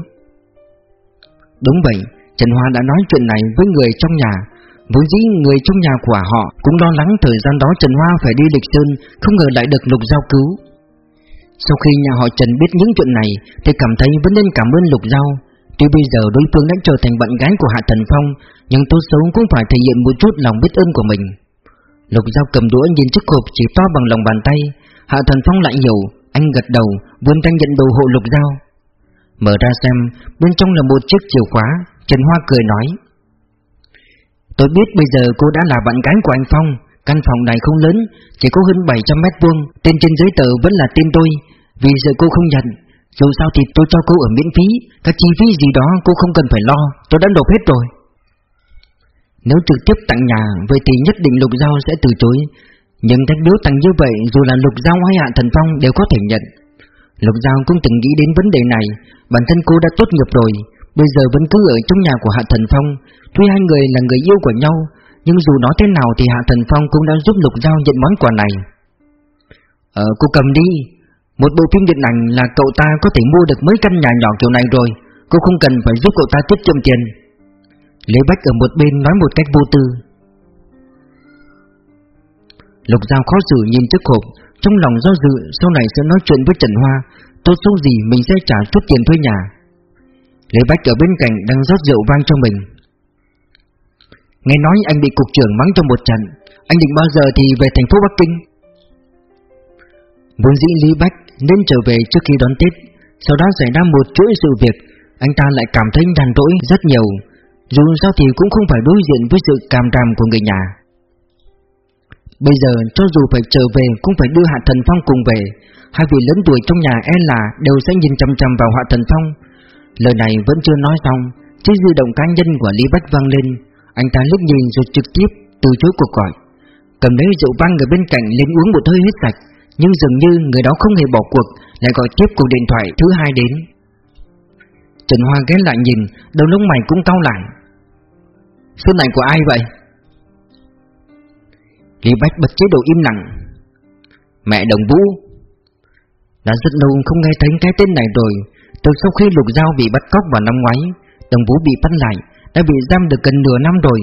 Đúng vậy, Trần Hoa đã nói chuyện này với người trong nhà. Vốn dĩ người trong nhà của họ cũng lo lắng thời gian đó Trần Hoa phải đi lịch sơn, không ngờ lại được lục giao cứu. Sau khi nhà họ Trần biết những chuyện này thì cảm thấy vẫn nên cảm ơn lục giao Tuy bây giờ đối phương đã trở thành bạn gái của Hạ Thần Phong, Nhưng tốt xấu cũng phải thể hiện một chút lòng biết ơn của mình. Lục Giao cầm đũa nhìn chiếc hộp chỉ to bằng lòng bàn tay. Hạ Thần Phong lại hiểu, Anh gật đầu, vươn tay nhận đồ hộ lục dao Mở ra xem, Bên trong là một chiếc chìa khóa. Trần Hoa cười nói, Tôi biết bây giờ cô đã là bạn gái của anh Phong. Căn phòng này không lớn, Chỉ có hơn 700 mét vuông. Tên trên giấy tờ vẫn là tên tôi. Vì giờ cô không nhận dù sao thì tôi cho cô ở miễn phí. Các chi phí gì đó cô không cần phải lo. Tôi đã nộp hết rồi. Nếu trực tiếp tặng nhà, Vậy thì nhất định Lục Giao sẽ từ chối. Nhưng cách biếu tặng như vậy, Dù là Lục Giao hay Hạ Thần Phong đều có thể nhận. Lục Giao cũng từng nghĩ đến vấn đề này. Bản thân cô đã tốt nghiệp rồi. Bây giờ vẫn cứ ở trong nhà của Hạ Thần Phong. Tuy hai người là người yêu của nhau, Nhưng dù nói thế nào thì Hạ Thần Phong cũng đã giúp Lục Giao nhận món quà này. Ờ cô cầm đi. Một bộ phim điện ảnh là cậu ta có thể mua được mấy căn nhà nhỏ kiểu này rồi, Cô không cần phải giúp cậu ta tiết kiệm tiền. Lê Bách ở một bên nói một cách vô tư. Lục Giao khó xử nhìn chiếc hộp, Trong lòng do dự, sau này sẽ nói chuyện với Trần Hoa Tốt số gì mình sẽ trả chút tiền thuê nhà. Lê Bách ở bên cạnh đang rót rượu vang cho mình. Nghe nói anh bị cục trưởng mắng trong một trận, Anh định bao giờ thì về thành phố Bắc Kinh? Vốn dĩ Lý Bách nên trở về trước khi đón Tết. Sau đó xảy ra một chuỗi sự việc, Anh ta lại cảm thấy đàn rỗi rất nhiều. Dù sao thì cũng không phải đối diện với sự cảm ràm của người nhà. Bây giờ, cho dù phải trở về, cũng phải đưa Hạ Thần Phong cùng về. Hai vị lớn tuổi trong nhà e là đều sẽ nhìn chăm chăm vào Hạ Thần Phong. Lời này vẫn chưa nói xong Chiếc di động cá nhân của Lý Bách vang lên. Anh ta lúc nhìn rồi trực tiếp từ chối cuộc gọi. Cầm lấy rượu vang ở bên cạnh lên uống một hơi hết sạch. Nhưng dường như người đó không hề bỏ cuộc, Lại gọi tiếp cuộc điện thoại thứ hai đến. Trần Hoa ghé lại nhìn, Đầu lúc mày cũng cau lại. Số này của ai vậy? Lý Bách bật chế độ im lặng. Mẹ đồng vũ. Đã rất lâu không nghe thấy cái tên này rồi, Từ sau khi lục giao bị bắt cóc vào năm ngoái, Đồng vũ bị bắt lại, Đã bị giam được gần nửa năm rồi.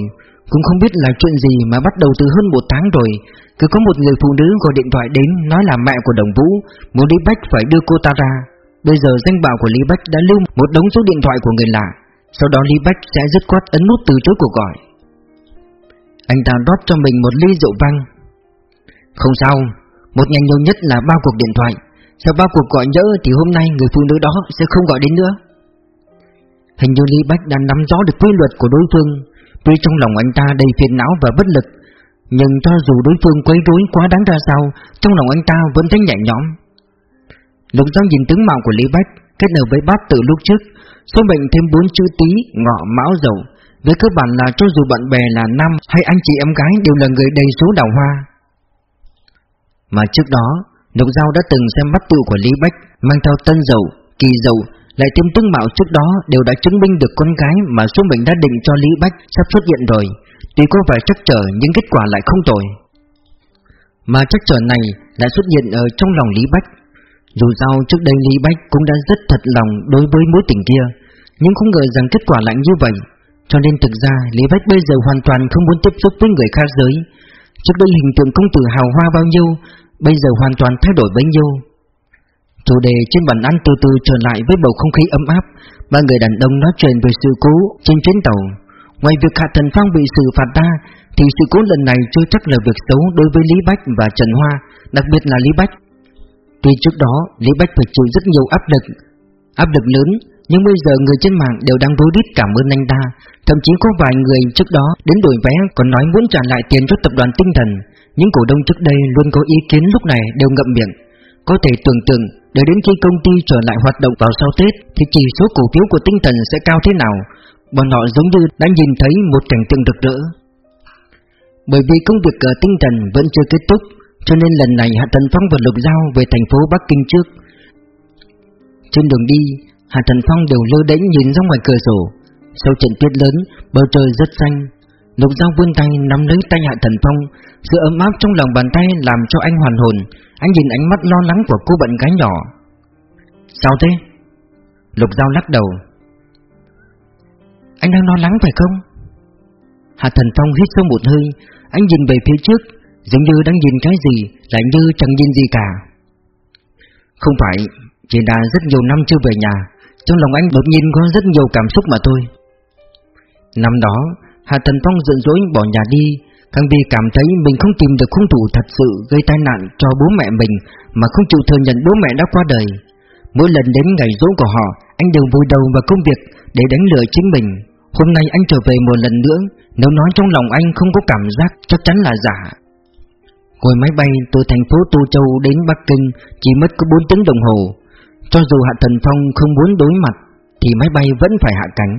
Cũng không biết là chuyện gì mà bắt đầu từ hơn một tháng rồi, Cứ có một người phụ nữ gọi điện thoại đến Nói là mẹ của đồng vũ Muốn Lý Bách phải đưa cô ta ra. Bây giờ danh bạo của Lý Bách đã lưu một đống số điện thoại của người lạ, Sau đó Lý Bách sẽ dứt khoát ấn nút từ chối cuộc gọi. Anh ta rót cho mình một ly rượu vang. Không sao, Một ngày nhiều nhất là ba cuộc điện thoại, Sau ba cuộc gọi nhỡ thì hôm nay người phụ nữ đó sẽ không gọi đến nữa. Hình như Lý Bách đã nắm rõ được quy luật của đối phương Tuy trong lòng anh ta đầy phiền não và bất lực Nhưng cho dù đối phương quấy rối quá đáng ra sao Trong lòng anh ta vẫn thấy nhẹ nhõm. Lục Giao nhìn tướng mạo của Lý Bách Kết hợp với bát từ lúc trước Số bệnh thêm bốn chữ tí, ngọ, mão, dầu. Với cơ bản là cho dù bạn bè là nam hay anh chị em gái đều là người đầy số đào hoa. Mà trước đó Lục Giao đã từng xem bắt tự của Lý Bách Mang theo tân dầu, kỳ dầu lại thêm tung mạo trước đó đều đã chứng minh được con gái Mà số mệnh đã định cho Lý Bách sắp xuất hiện rồi Tuy có vẻ chắc trở nhưng kết quả lại không tồi. Mà chắc trở này đã xuất hiện ở trong lòng Lý Bách. Dù sao trước đây Lý Bách cũng đã rất thật lòng đối với mối tình kia, Nhưng không ngờ rằng kết quả lại như vậy. Cho nên thực ra Lý Bách bây giờ hoàn toàn không muốn tiếp xúc với người khác giới. Trước đây hình tượng công tử hào hoa bao nhiêu, Bây giờ hoàn toàn thay đổi bấy nhiêu. Chủ đề trên bàn ăn từ từ trở lại với bầu không khí ấm áp. Ba người đàn ông nói chuyện về sự cố trên chuyến tàu. Ngoài việc Hạ Thần Phong bị xử phạt ta Thì sự cố lần này chưa chắc là việc xấu đối với Lý Bách và Trần Hoa, Đặc biệt là Lý Bách. Tuy trước đó, Lý Bách phải chịu rất nhiều áp lực Áp lực lớn, Nhưng bây giờ người trên mạng đều đang rối đít cảm ơn anh ta. Thậm chí có vài người trước đó đến đổi vé còn nói muốn trả lại tiền cho tập đoàn tinh thần. Những cổ đông trước đây luôn có ý kiến lúc này đều ngậm miệng. Có thể tưởng tượng để đến khi công ty trở lại hoạt động vào sau Tết Thì chỉ số cổ phiếu của tinh thần sẽ cao thế nào? Bọn họ giống như đã nhìn thấy một cảnh tượng rực rỡ. Bởi vì công việc ở tinh thần vẫn chưa kết thúc Cho nên lần này Hạ Thần Phong và Lục Giao về thành phố Bắc Kinh trước. Trên đường đi Hạ Thần Phong đều lơ đánh nhìn ra ngoài cửa sổ. Sau trận tuyết lớn, bầu trời rất xanh. Lục Giao vươn tay nắm lấy tay Hạ Thần Phong, sự ấm áp trong lòng bàn tay làm cho anh hoàn hồn. Anh nhìn ánh mắt lo lắng của cô bạn gái nhỏ. Sao thế? Lục Giao lắc đầu. Anh đang lo lắng phải không? Hạ Thần Phong hít sâu một hơi, anh nhìn về phía trước, giống như đang nhìn cái gì, lại như chẳng nhìn gì cả. Không phải, chỉ đã rất nhiều năm chưa về nhà, trong lòng anh đột nhiên có rất nhiều cảm xúc mà thôi Năm đó Hạ Thần Phong giận dỗi bỏ nhà đi. Càng vì cảm thấy mình không tìm được hung thủ thật sự gây tai nạn cho bố mẹ mình Mà không chịu thừa nhận bố mẹ đã qua đời. Mỗi lần đến ngày rỗ của họ, Anh đều vùi đầu vào công việc để đánh lừa chính mình. Hôm nay anh trở về một lần nữa, Nếu nói trong lòng anh không có cảm giác, chắc chắn là giả. Ngồi máy bay từ thành phố Tô Châu đến Bắc Kinh, chỉ mất có 4 tiếng đồng hồ. Cho dù Hạ Thần Phong không muốn đối mặt, Thì máy bay vẫn phải hạ cánh.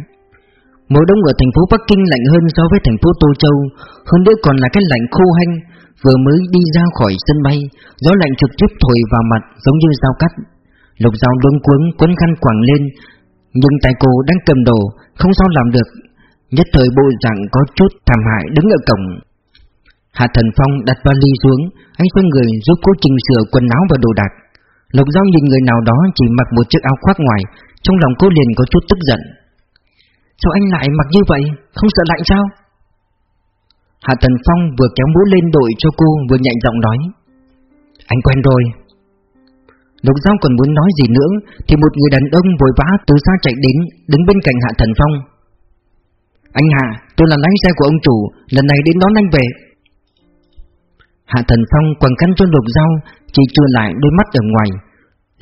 Mùa đông ở thành phố Bắc Kinh lạnh hơn so với thành phố Tô Châu. Hơn nữa còn là cái lạnh khô hanh, Vừa mới đi ra khỏi sân bay. Gió lạnh trực tiếp thổi vào mặt, giống như dao cắt. Lục dao luống cuống quấn khăn quàng lên. Nhưng tay cô đang cầm đồ, Không sao làm được. Nhất thời bộ dạng có chút thảm hại đứng ở cổng. Hạ Thần Phong đặt vali xuống, Anh xoay người giúp cô chỉnh sửa quần áo và đồ đạc. Lục Giao nhìn người nào đó chỉ mặc một chiếc áo khoác ngoài, Trong lòng cô liền có chút tức giận. Sao anh lại mặc như vậy? Không sợ lạnh sao? Hạ Thần Phong vừa kéo mũ lên đội cho cô, Vừa nhạy giọng nói. Anh quen rồi. Lục Giao còn muốn nói gì nữa, Thì một người đàn ông vội vã từ xa chạy đến, Đứng bên cạnh Hạ Thần Phong. Anh Hạ, Tôi là lái xe của ông chủ, Lần này đến đón anh về. Hạ Thần Phong quàng khăn cho lục giao, Chỉ chưa lại đôi mắt ở ngoài.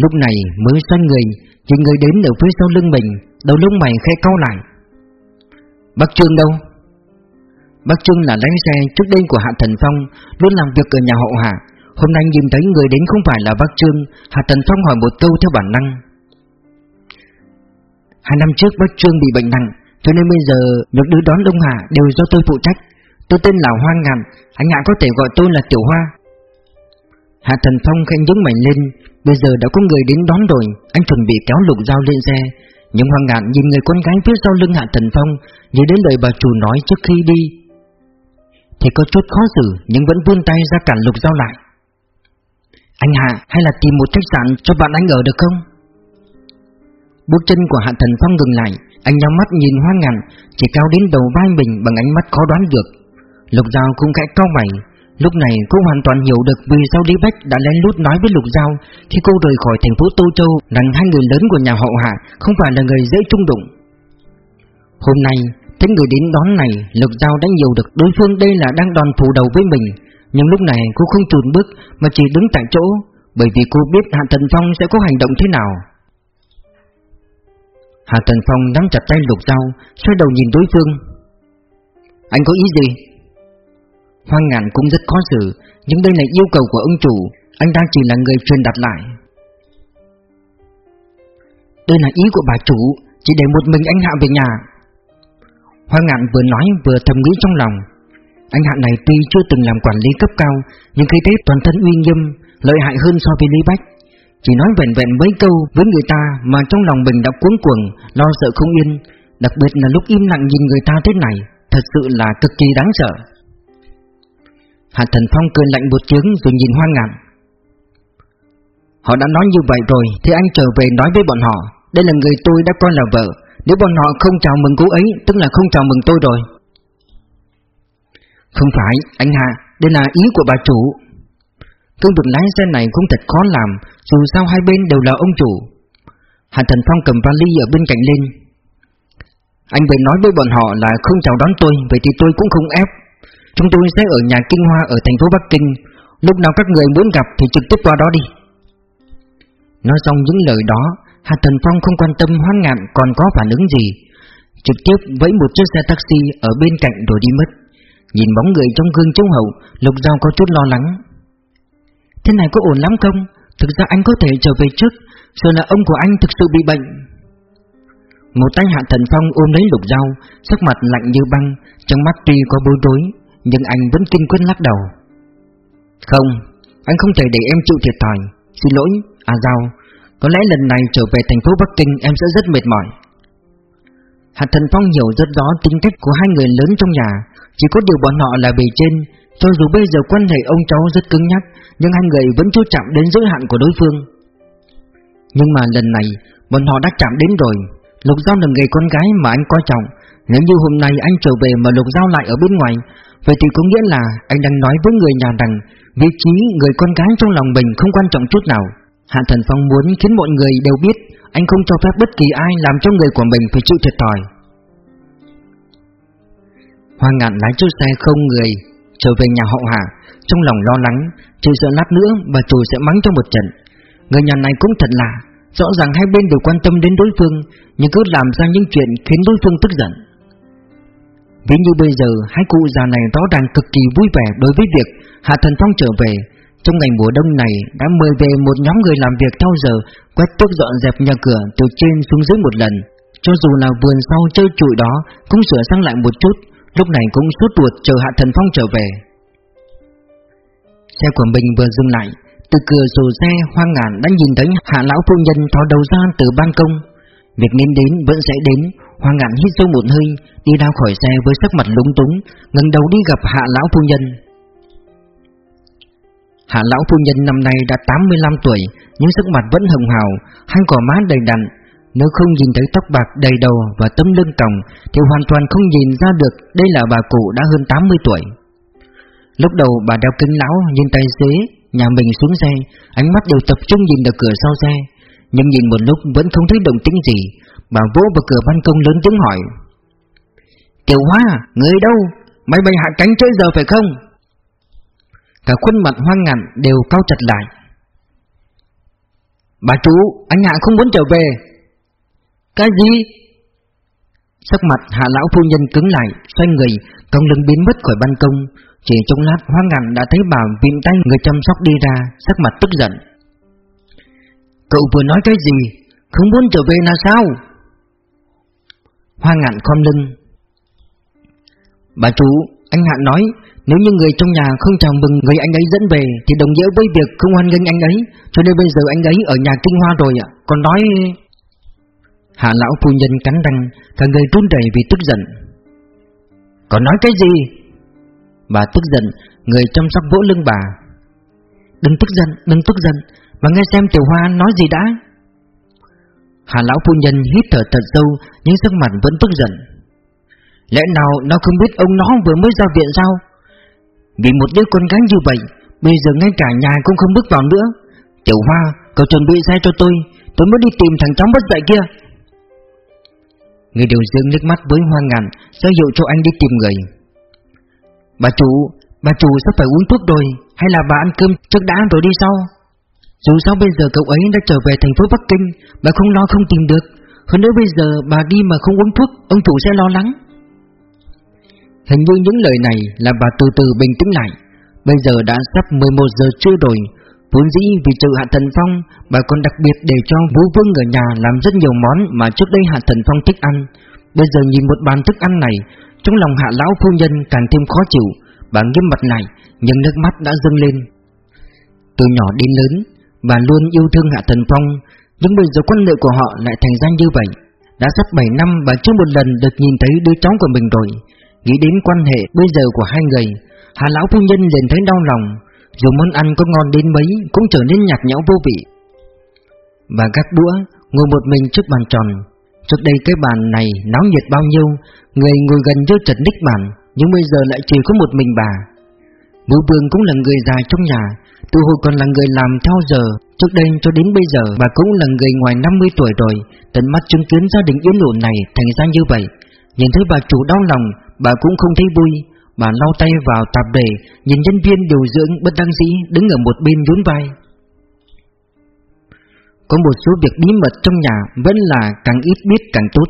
Lúc này mới xoay người chỉ người đến ở phía sau lưng mình, Đầu lông mày khẽ cau lại. Bác Trương đâu? Bác Trương là lái xe trước đây của Hạ Thần Phong, Luôn làm việc ở nhà hậu Hạ. Hôm nay nhìn thấy người đến không phải là bác Trương, Hạ Thần Phong hỏi một câu theo bản năng. Hai năm trước bác Trương bị bệnh nặng, Cho nên bây giờ việc đưa đón Đông Hạ đều do tôi phụ trách. Tôi tên là Hoa Ngàn Anh ngạn có thể gọi tôi là Tiểu Hoa. Hạ Thần Phong khẽ nhướng mảnh lên, Bây giờ đã có người đến đón rồi, Anh chuẩn bị kéo lục dao lên xe. Nhưng hoang Ngạn nhìn người con gái phía sau lưng Hạ Thần Phong, Nhớ đến lời bà chủ nói trước khi đi. Thì có chút khó xử, Nhưng vẫn vươn tay ra cản lục dao lại. Anh Hạ, hay là tìm một khách sạn cho bạn anh ở được không? Bước chân của Hạ Thần Phong ngừng lại, Anh nhắm mắt nhìn hoang Ngạn, Chỉ cao đến đầu vai mình bằng ánh mắt khó đoán được. Lục Giao cũng khẽ cao mày Lúc này cô hoàn toàn hiểu được vì sao Lý Bách đã lén lút nói với Lục Giao khi cô rời khỏi thành phố Tô Châu rằng hai người lớn của nhà hậu hạ không phải là người dễ trung đụng. Hôm nay, thấy người đến đón này, Lục Giao đã hiểu được đối phương đây là đang đòn phủ đầu với mình. Nhưng lúc này cô không chùn bước mà chỉ đứng tại chỗ, bởi vì cô biết Hạ Thần Phong sẽ có hành động thế nào. Hạ Thần Phong nắm chặt tay Lục Giao, xoay đầu nhìn đối phương. Anh có ý gì? Hoang ngàn cũng rất khó xử, Nhưng đây là yêu cầu của ông chủ, Anh ta chỉ là người truyền đặt lại. Đây là ý của bà chủ, Chỉ để một mình anh Hạ về nhà. Hoang ngạn vừa nói vừa thầm nghĩ trong lòng. Anh Hạ này tuy chưa từng làm quản lý cấp cao, Nhưng khi thấy toàn thân uy nghiêm, Lợi hại hơn so với Lý Bách, Chỉ nói vẹn vẹn mấy câu với người ta Mà trong lòng mình đã cuống cuồng, Lo sợ không yên, Đặc biệt là lúc im lặng nhìn người ta thế này, Thật sự là cực kỳ đáng sợ. Hạ Thần Phong cười lạnh một tiếng rồi nhìn hoang ngạn. Họ đã nói như vậy rồi, Thì anh trở về nói với bọn họ, Đây là người tôi đã coi là vợ. Nếu bọn họ không chào mừng cô ấy, Tức là không chào mừng tôi rồi. Không phải, anh Hạ Đây là ý của bà chủ. Công việc lái xe này cũng thật khó làm, Dù sao hai bên đều là ông chủ. Hạ Thần Phong cầm vali ở bên cạnh lên. Anh về nói với bọn họ là không chào đón tôi, Vậy thì tôi cũng không ép. Chúng tôi sẽ ở nhà Kinh Hoa ở thành phố Bắc Kinh. Lúc nào các người muốn gặp thì trực tiếp qua đó đi. Nói xong những lời đó, Hà Thần Phong không quan tâm hoang ngạn còn có phản ứng gì. Trực tiếp với một chiếc xe taxi ở bên cạnh rồi đi mất. Nhìn bóng người trong gương chống hậu, Lục Giao có chút lo lắng. Thế này có ổn lắm không? Thực ra anh có thể trở về trước Rồi là ông của anh thực sự bị bệnh. Một tay Hạ Thần Phong ôm lấy Lục Giao, Sắc mặt lạnh như băng, Trong mắt tuy có bối rối nhưng anh vẫn kiên quyết lắc đầu. Không, Anh không thể để em chịu thiệt thòi. Xin lỗi À Giao. Có lẽ lần này trở về thành phố Bắc Kinh em sẽ rất mệt mỏi. Hạt Thần Phong hiểu rất rõ tính cách của hai người lớn trong nhà. Chỉ có điều bọn họ là bề trên, Cho dù bây giờ quan hệ ông cháu rất cứng nhắc, Nhưng hai người vẫn chưa chạm đến giới hạn của đối phương. Nhưng mà lần này, Bọn họ đã chạm đến rồi. Lục Giao là người con gái mà anh coi trọng. Nếu như hôm nay anh trở về mà Lục Giao lại ở bên ngoài Vậy thì có nghĩa là anh đang nói với người nhà rằng Vị trí người con gái trong lòng mình không quan trọng chút nào Hạ Thần Phong muốn khiến mọi người đều biết Anh không cho phép bất kỳ ai làm cho người của mình phải chịu thiệt thòi Hoa ngạn lái chiếc xe không người trở về nhà họ Hà, trong lòng lo lắng, chỉ sợ lát nữa bà chủ sẽ mắng cho một trận. Người nhà này cũng thật lạ, rõ ràng hai bên đều quan tâm đến đối phương, nhưng cứ làm ra những chuyện khiến đối phương tức giận. Ví như bây giờ, hai cụ già này rõ ràng cực kỳ vui vẻ đối với việc Hạ Thần Phong trở về. Trong ngày mùa đông này, đã mời về một nhóm người làm việc theo giờ, Quét tước dọn dẹp nhà cửa từ trên xuống dưới một lần. Cho dù là vườn sau chơi trụi đó, cũng sửa sang lại một chút, Lúc này cũng suốt ruột chờ Hạ Thần Phong trở về. Xe của mình vừa dừng lại, Từ cửa sổ xe hoang ngàn đã nhìn thấy Hạ Lão Phu Nhân thò đầu ra từ ban công. Việc nên đến vẫn sẽ đến. Hoàng ngạn hít sâu một hơi, Đi ra khỏi xe với sắc mặt lúng túng, ngẩng đầu đi gặp hạ lão phu nhân. Hạ lão phu nhân năm nay đã 85 tuổi, Nhưng sắc mặt vẫn hồng hào, Hai cỏ má đầy đặn. Nếu không nhìn thấy tóc bạc đầy đầu và tấm lưng còng, Thì hoàn toàn không nhìn ra được Đây là bà cụ đã hơn 80 tuổi. Lúc đầu bà đeo kính lão Nhìn tay xế, Nhà mình xuống xe, Ánh mắt đều tập trung nhìn được cửa sau xe. Nhưng nhìn một lúc vẫn không thấy động tĩnh gì Bà vỗ vào cửa ban công lớn tiếng hỏi Tiểu Hoa, người đâu? Máy bay hạ cánh chơi giờ phải không? Cả khuôn mặt hoang ngạn đều cao chặt lại Bà chú, anh Hạ không muốn trở về Cái gì? Sắc mặt hạ lão phu nhân cứng lại Xoay người, cong lưng biến mất khỏi ban công Chỉ trong lát hoang ngạn đã thấy bà vịn tay người chăm sóc đi ra Sắc mặt tức giận Cậu vừa nói cái gì? Không muốn trở về là sao? Hoa ngạn khom lưng. Bà chú, anh hạn nói Nếu như người trong nhà không chào mừng người anh ấy dẫn về Thì đồng nghĩa với việc không hoan nghênh anh ấy Cho nên bây giờ anh ấy ở nhà kinh hoa rồi ạ. Còn nói Hạ lão phu nhân cắn răng Cả người run rẩy vì tức giận. Còn nói cái gì? Bà tức giận Người chăm sóc vỗ lưng bà. Đừng tức giận, đừng tức giận mà nghe xem tiểu hoa nói gì đã. Hà lão phu nhân hít thở thật sâu, Nhưng sắc mặt vẫn tức giận. Lẽ nào nó không biết ông nó vừa mới ra viện sao? Vì một đứa con gái như vậy, Bây giờ ngay cả nhà cũng không bước vào nữa. Tiểu Hoa, Cậu chuẩn bị xe cho tôi. Tôi mới đi tìm thằng cháu mất dạy kia. Người điều dương nước mắt với hoa ngàn ra hiệu cho anh đi tìm người. Bà chủ Bà chủ sắp phải uống thuốc rồi, Hay là bà ăn cơm trước đã rồi đi sau? Dù sao bây giờ cậu ấy đã trở về thành phố Bắc Kinh, Bà không lo không tìm được. Hơn nữa bây giờ bà đi mà không uống thuốc, Ông chủ sẽ lo lắng. Hình như những lời này làm bà từ từ bình tĩnh lại. Bây giờ đã sắp 11 giờ trưa rồi. Vốn dĩ vì trừ Hạ Thần Phong, Bà còn đặc biệt để cho Vũ Vương ở nhà làm rất nhiều món Mà trước đây Hạ Thần Phong thích ăn. Bây giờ nhìn một bàn thức ăn này, Trong lòng Hạ Lão Phu Nhân càng thêm khó chịu. Bà nghiêm mặt lại, Nhưng nước mắt đã dâng lên. Từ nhỏ đến lớn Bà luôn yêu thương Hạ Thần Phong, Nhưng bây giờ quan hệ của họ lại thành ra như vậy. Đã sắp 7 năm bà chưa một lần được nhìn thấy đứa cháu của mình rồi. Nghĩ đến quan hệ bây giờ của hai người, Hà lão phu nhân liền thấy đau lòng. Dù món ăn có ngon đến mấy, Cũng trở nên nhạt nhẽo vô vị. Bà gác đũa, Ngồi một mình trước bàn tròn. Trước đây cái bàn này náo nhiệt bao nhiêu, Người ngồi gần như chật ních bàn, Nhưng bây giờ lại chỉ có một mình bà. Vũ Vương cũng là người già trong nhà từ hồi còn là người làm theo giờ, Trước đây cho đến bây giờ bà cũng là người ngoài 50 tuổi rồi, Tận mắt chứng kiến gia đình yên ổn này thành ra như vậy. Nhìn thấy bà chủ đau lòng, Bà cũng không thấy vui. Bà lau tay vào tạp đề, Nhìn nhân viên điều dưỡng bất đăng dĩ Đứng ở một bên nhún vai. Có một số việc bí mật trong nhà Vẫn là càng ít biết càng tốt.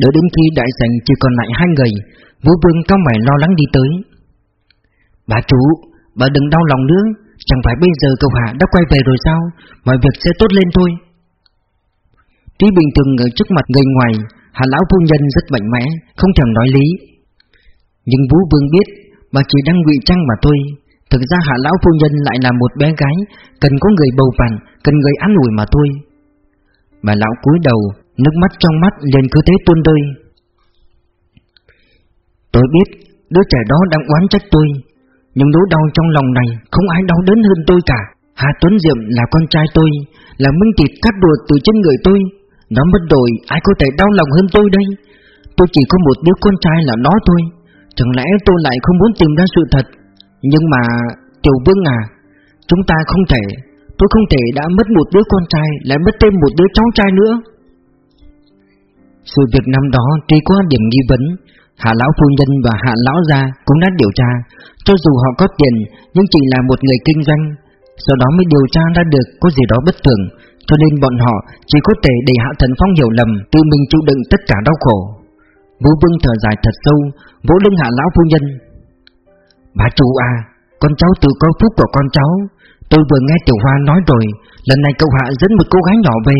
Đợi đến khi đại sảnh chỉ còn lại hai người, Vũ Vương cao mày lo lắng đi tới. Bà chủ, Bà đừng đau lòng nữa. Chẳng phải bây giờ cậu Hạ đã quay về rồi sao? Mọi việc sẽ tốt lên thôi. Tuy bình thường ở trước mặt người ngoài, Hạ lão phu nhân rất mạnh mẽ, Không thèm nói lý. Nhưng Vũ Vương biết, Bà chỉ đang ngụy trang mà thôi. Thực ra hạ lão phu nhân lại là một bé gái, Cần có người bầu bạn, Cần người ăn ủi mà thôi. Bà lão cúi đầu, Nước mắt trong mắt liền cứ thế tuôn rơi. Tôi biết, Đứa trẻ đó đang oán trách tôi nhưng nỗi đau trong lòng này Không ai đau đớn hơn tôi cả. Hà Tuấn Diệm là con trai tôi, Là minh thịt cắt ruột từ trên người tôi. Nó mất rồi, ai có thể đau lòng hơn tôi đây? Tôi chỉ có một đứa con trai là nó thôi. Chẳng lẽ tôi lại không muốn tìm ra sự thật? Nhưng mà, Tiểu Vương à Chúng ta không thể. Tôi không thể đã mất một đứa con trai, Lại mất thêm một đứa cháu trai nữa. Sự việc năm đó tuy có điểm nghi vấn Hạ lão phu nhân và hạ lão gia cũng đã điều tra. Cho dù họ có tiền, Nhưng chỉ là một người kinh doanh. Sau đó mới điều tra ra được có gì đó bất thường. Cho nên bọn họ chỉ có thể để hạ thần phong hiểu lầm, Tự mình chịu đựng tất cả đau khổ. Vũ vương thở dài thật sâu, Vỗ lưng hạ lão phu nhân. Bà chủ à Con cháu tự có phúc của con cháu. Tôi vừa nghe tiểu hoa nói rồi, Lần này cậu hạ dẫn một cô gái nhỏ về.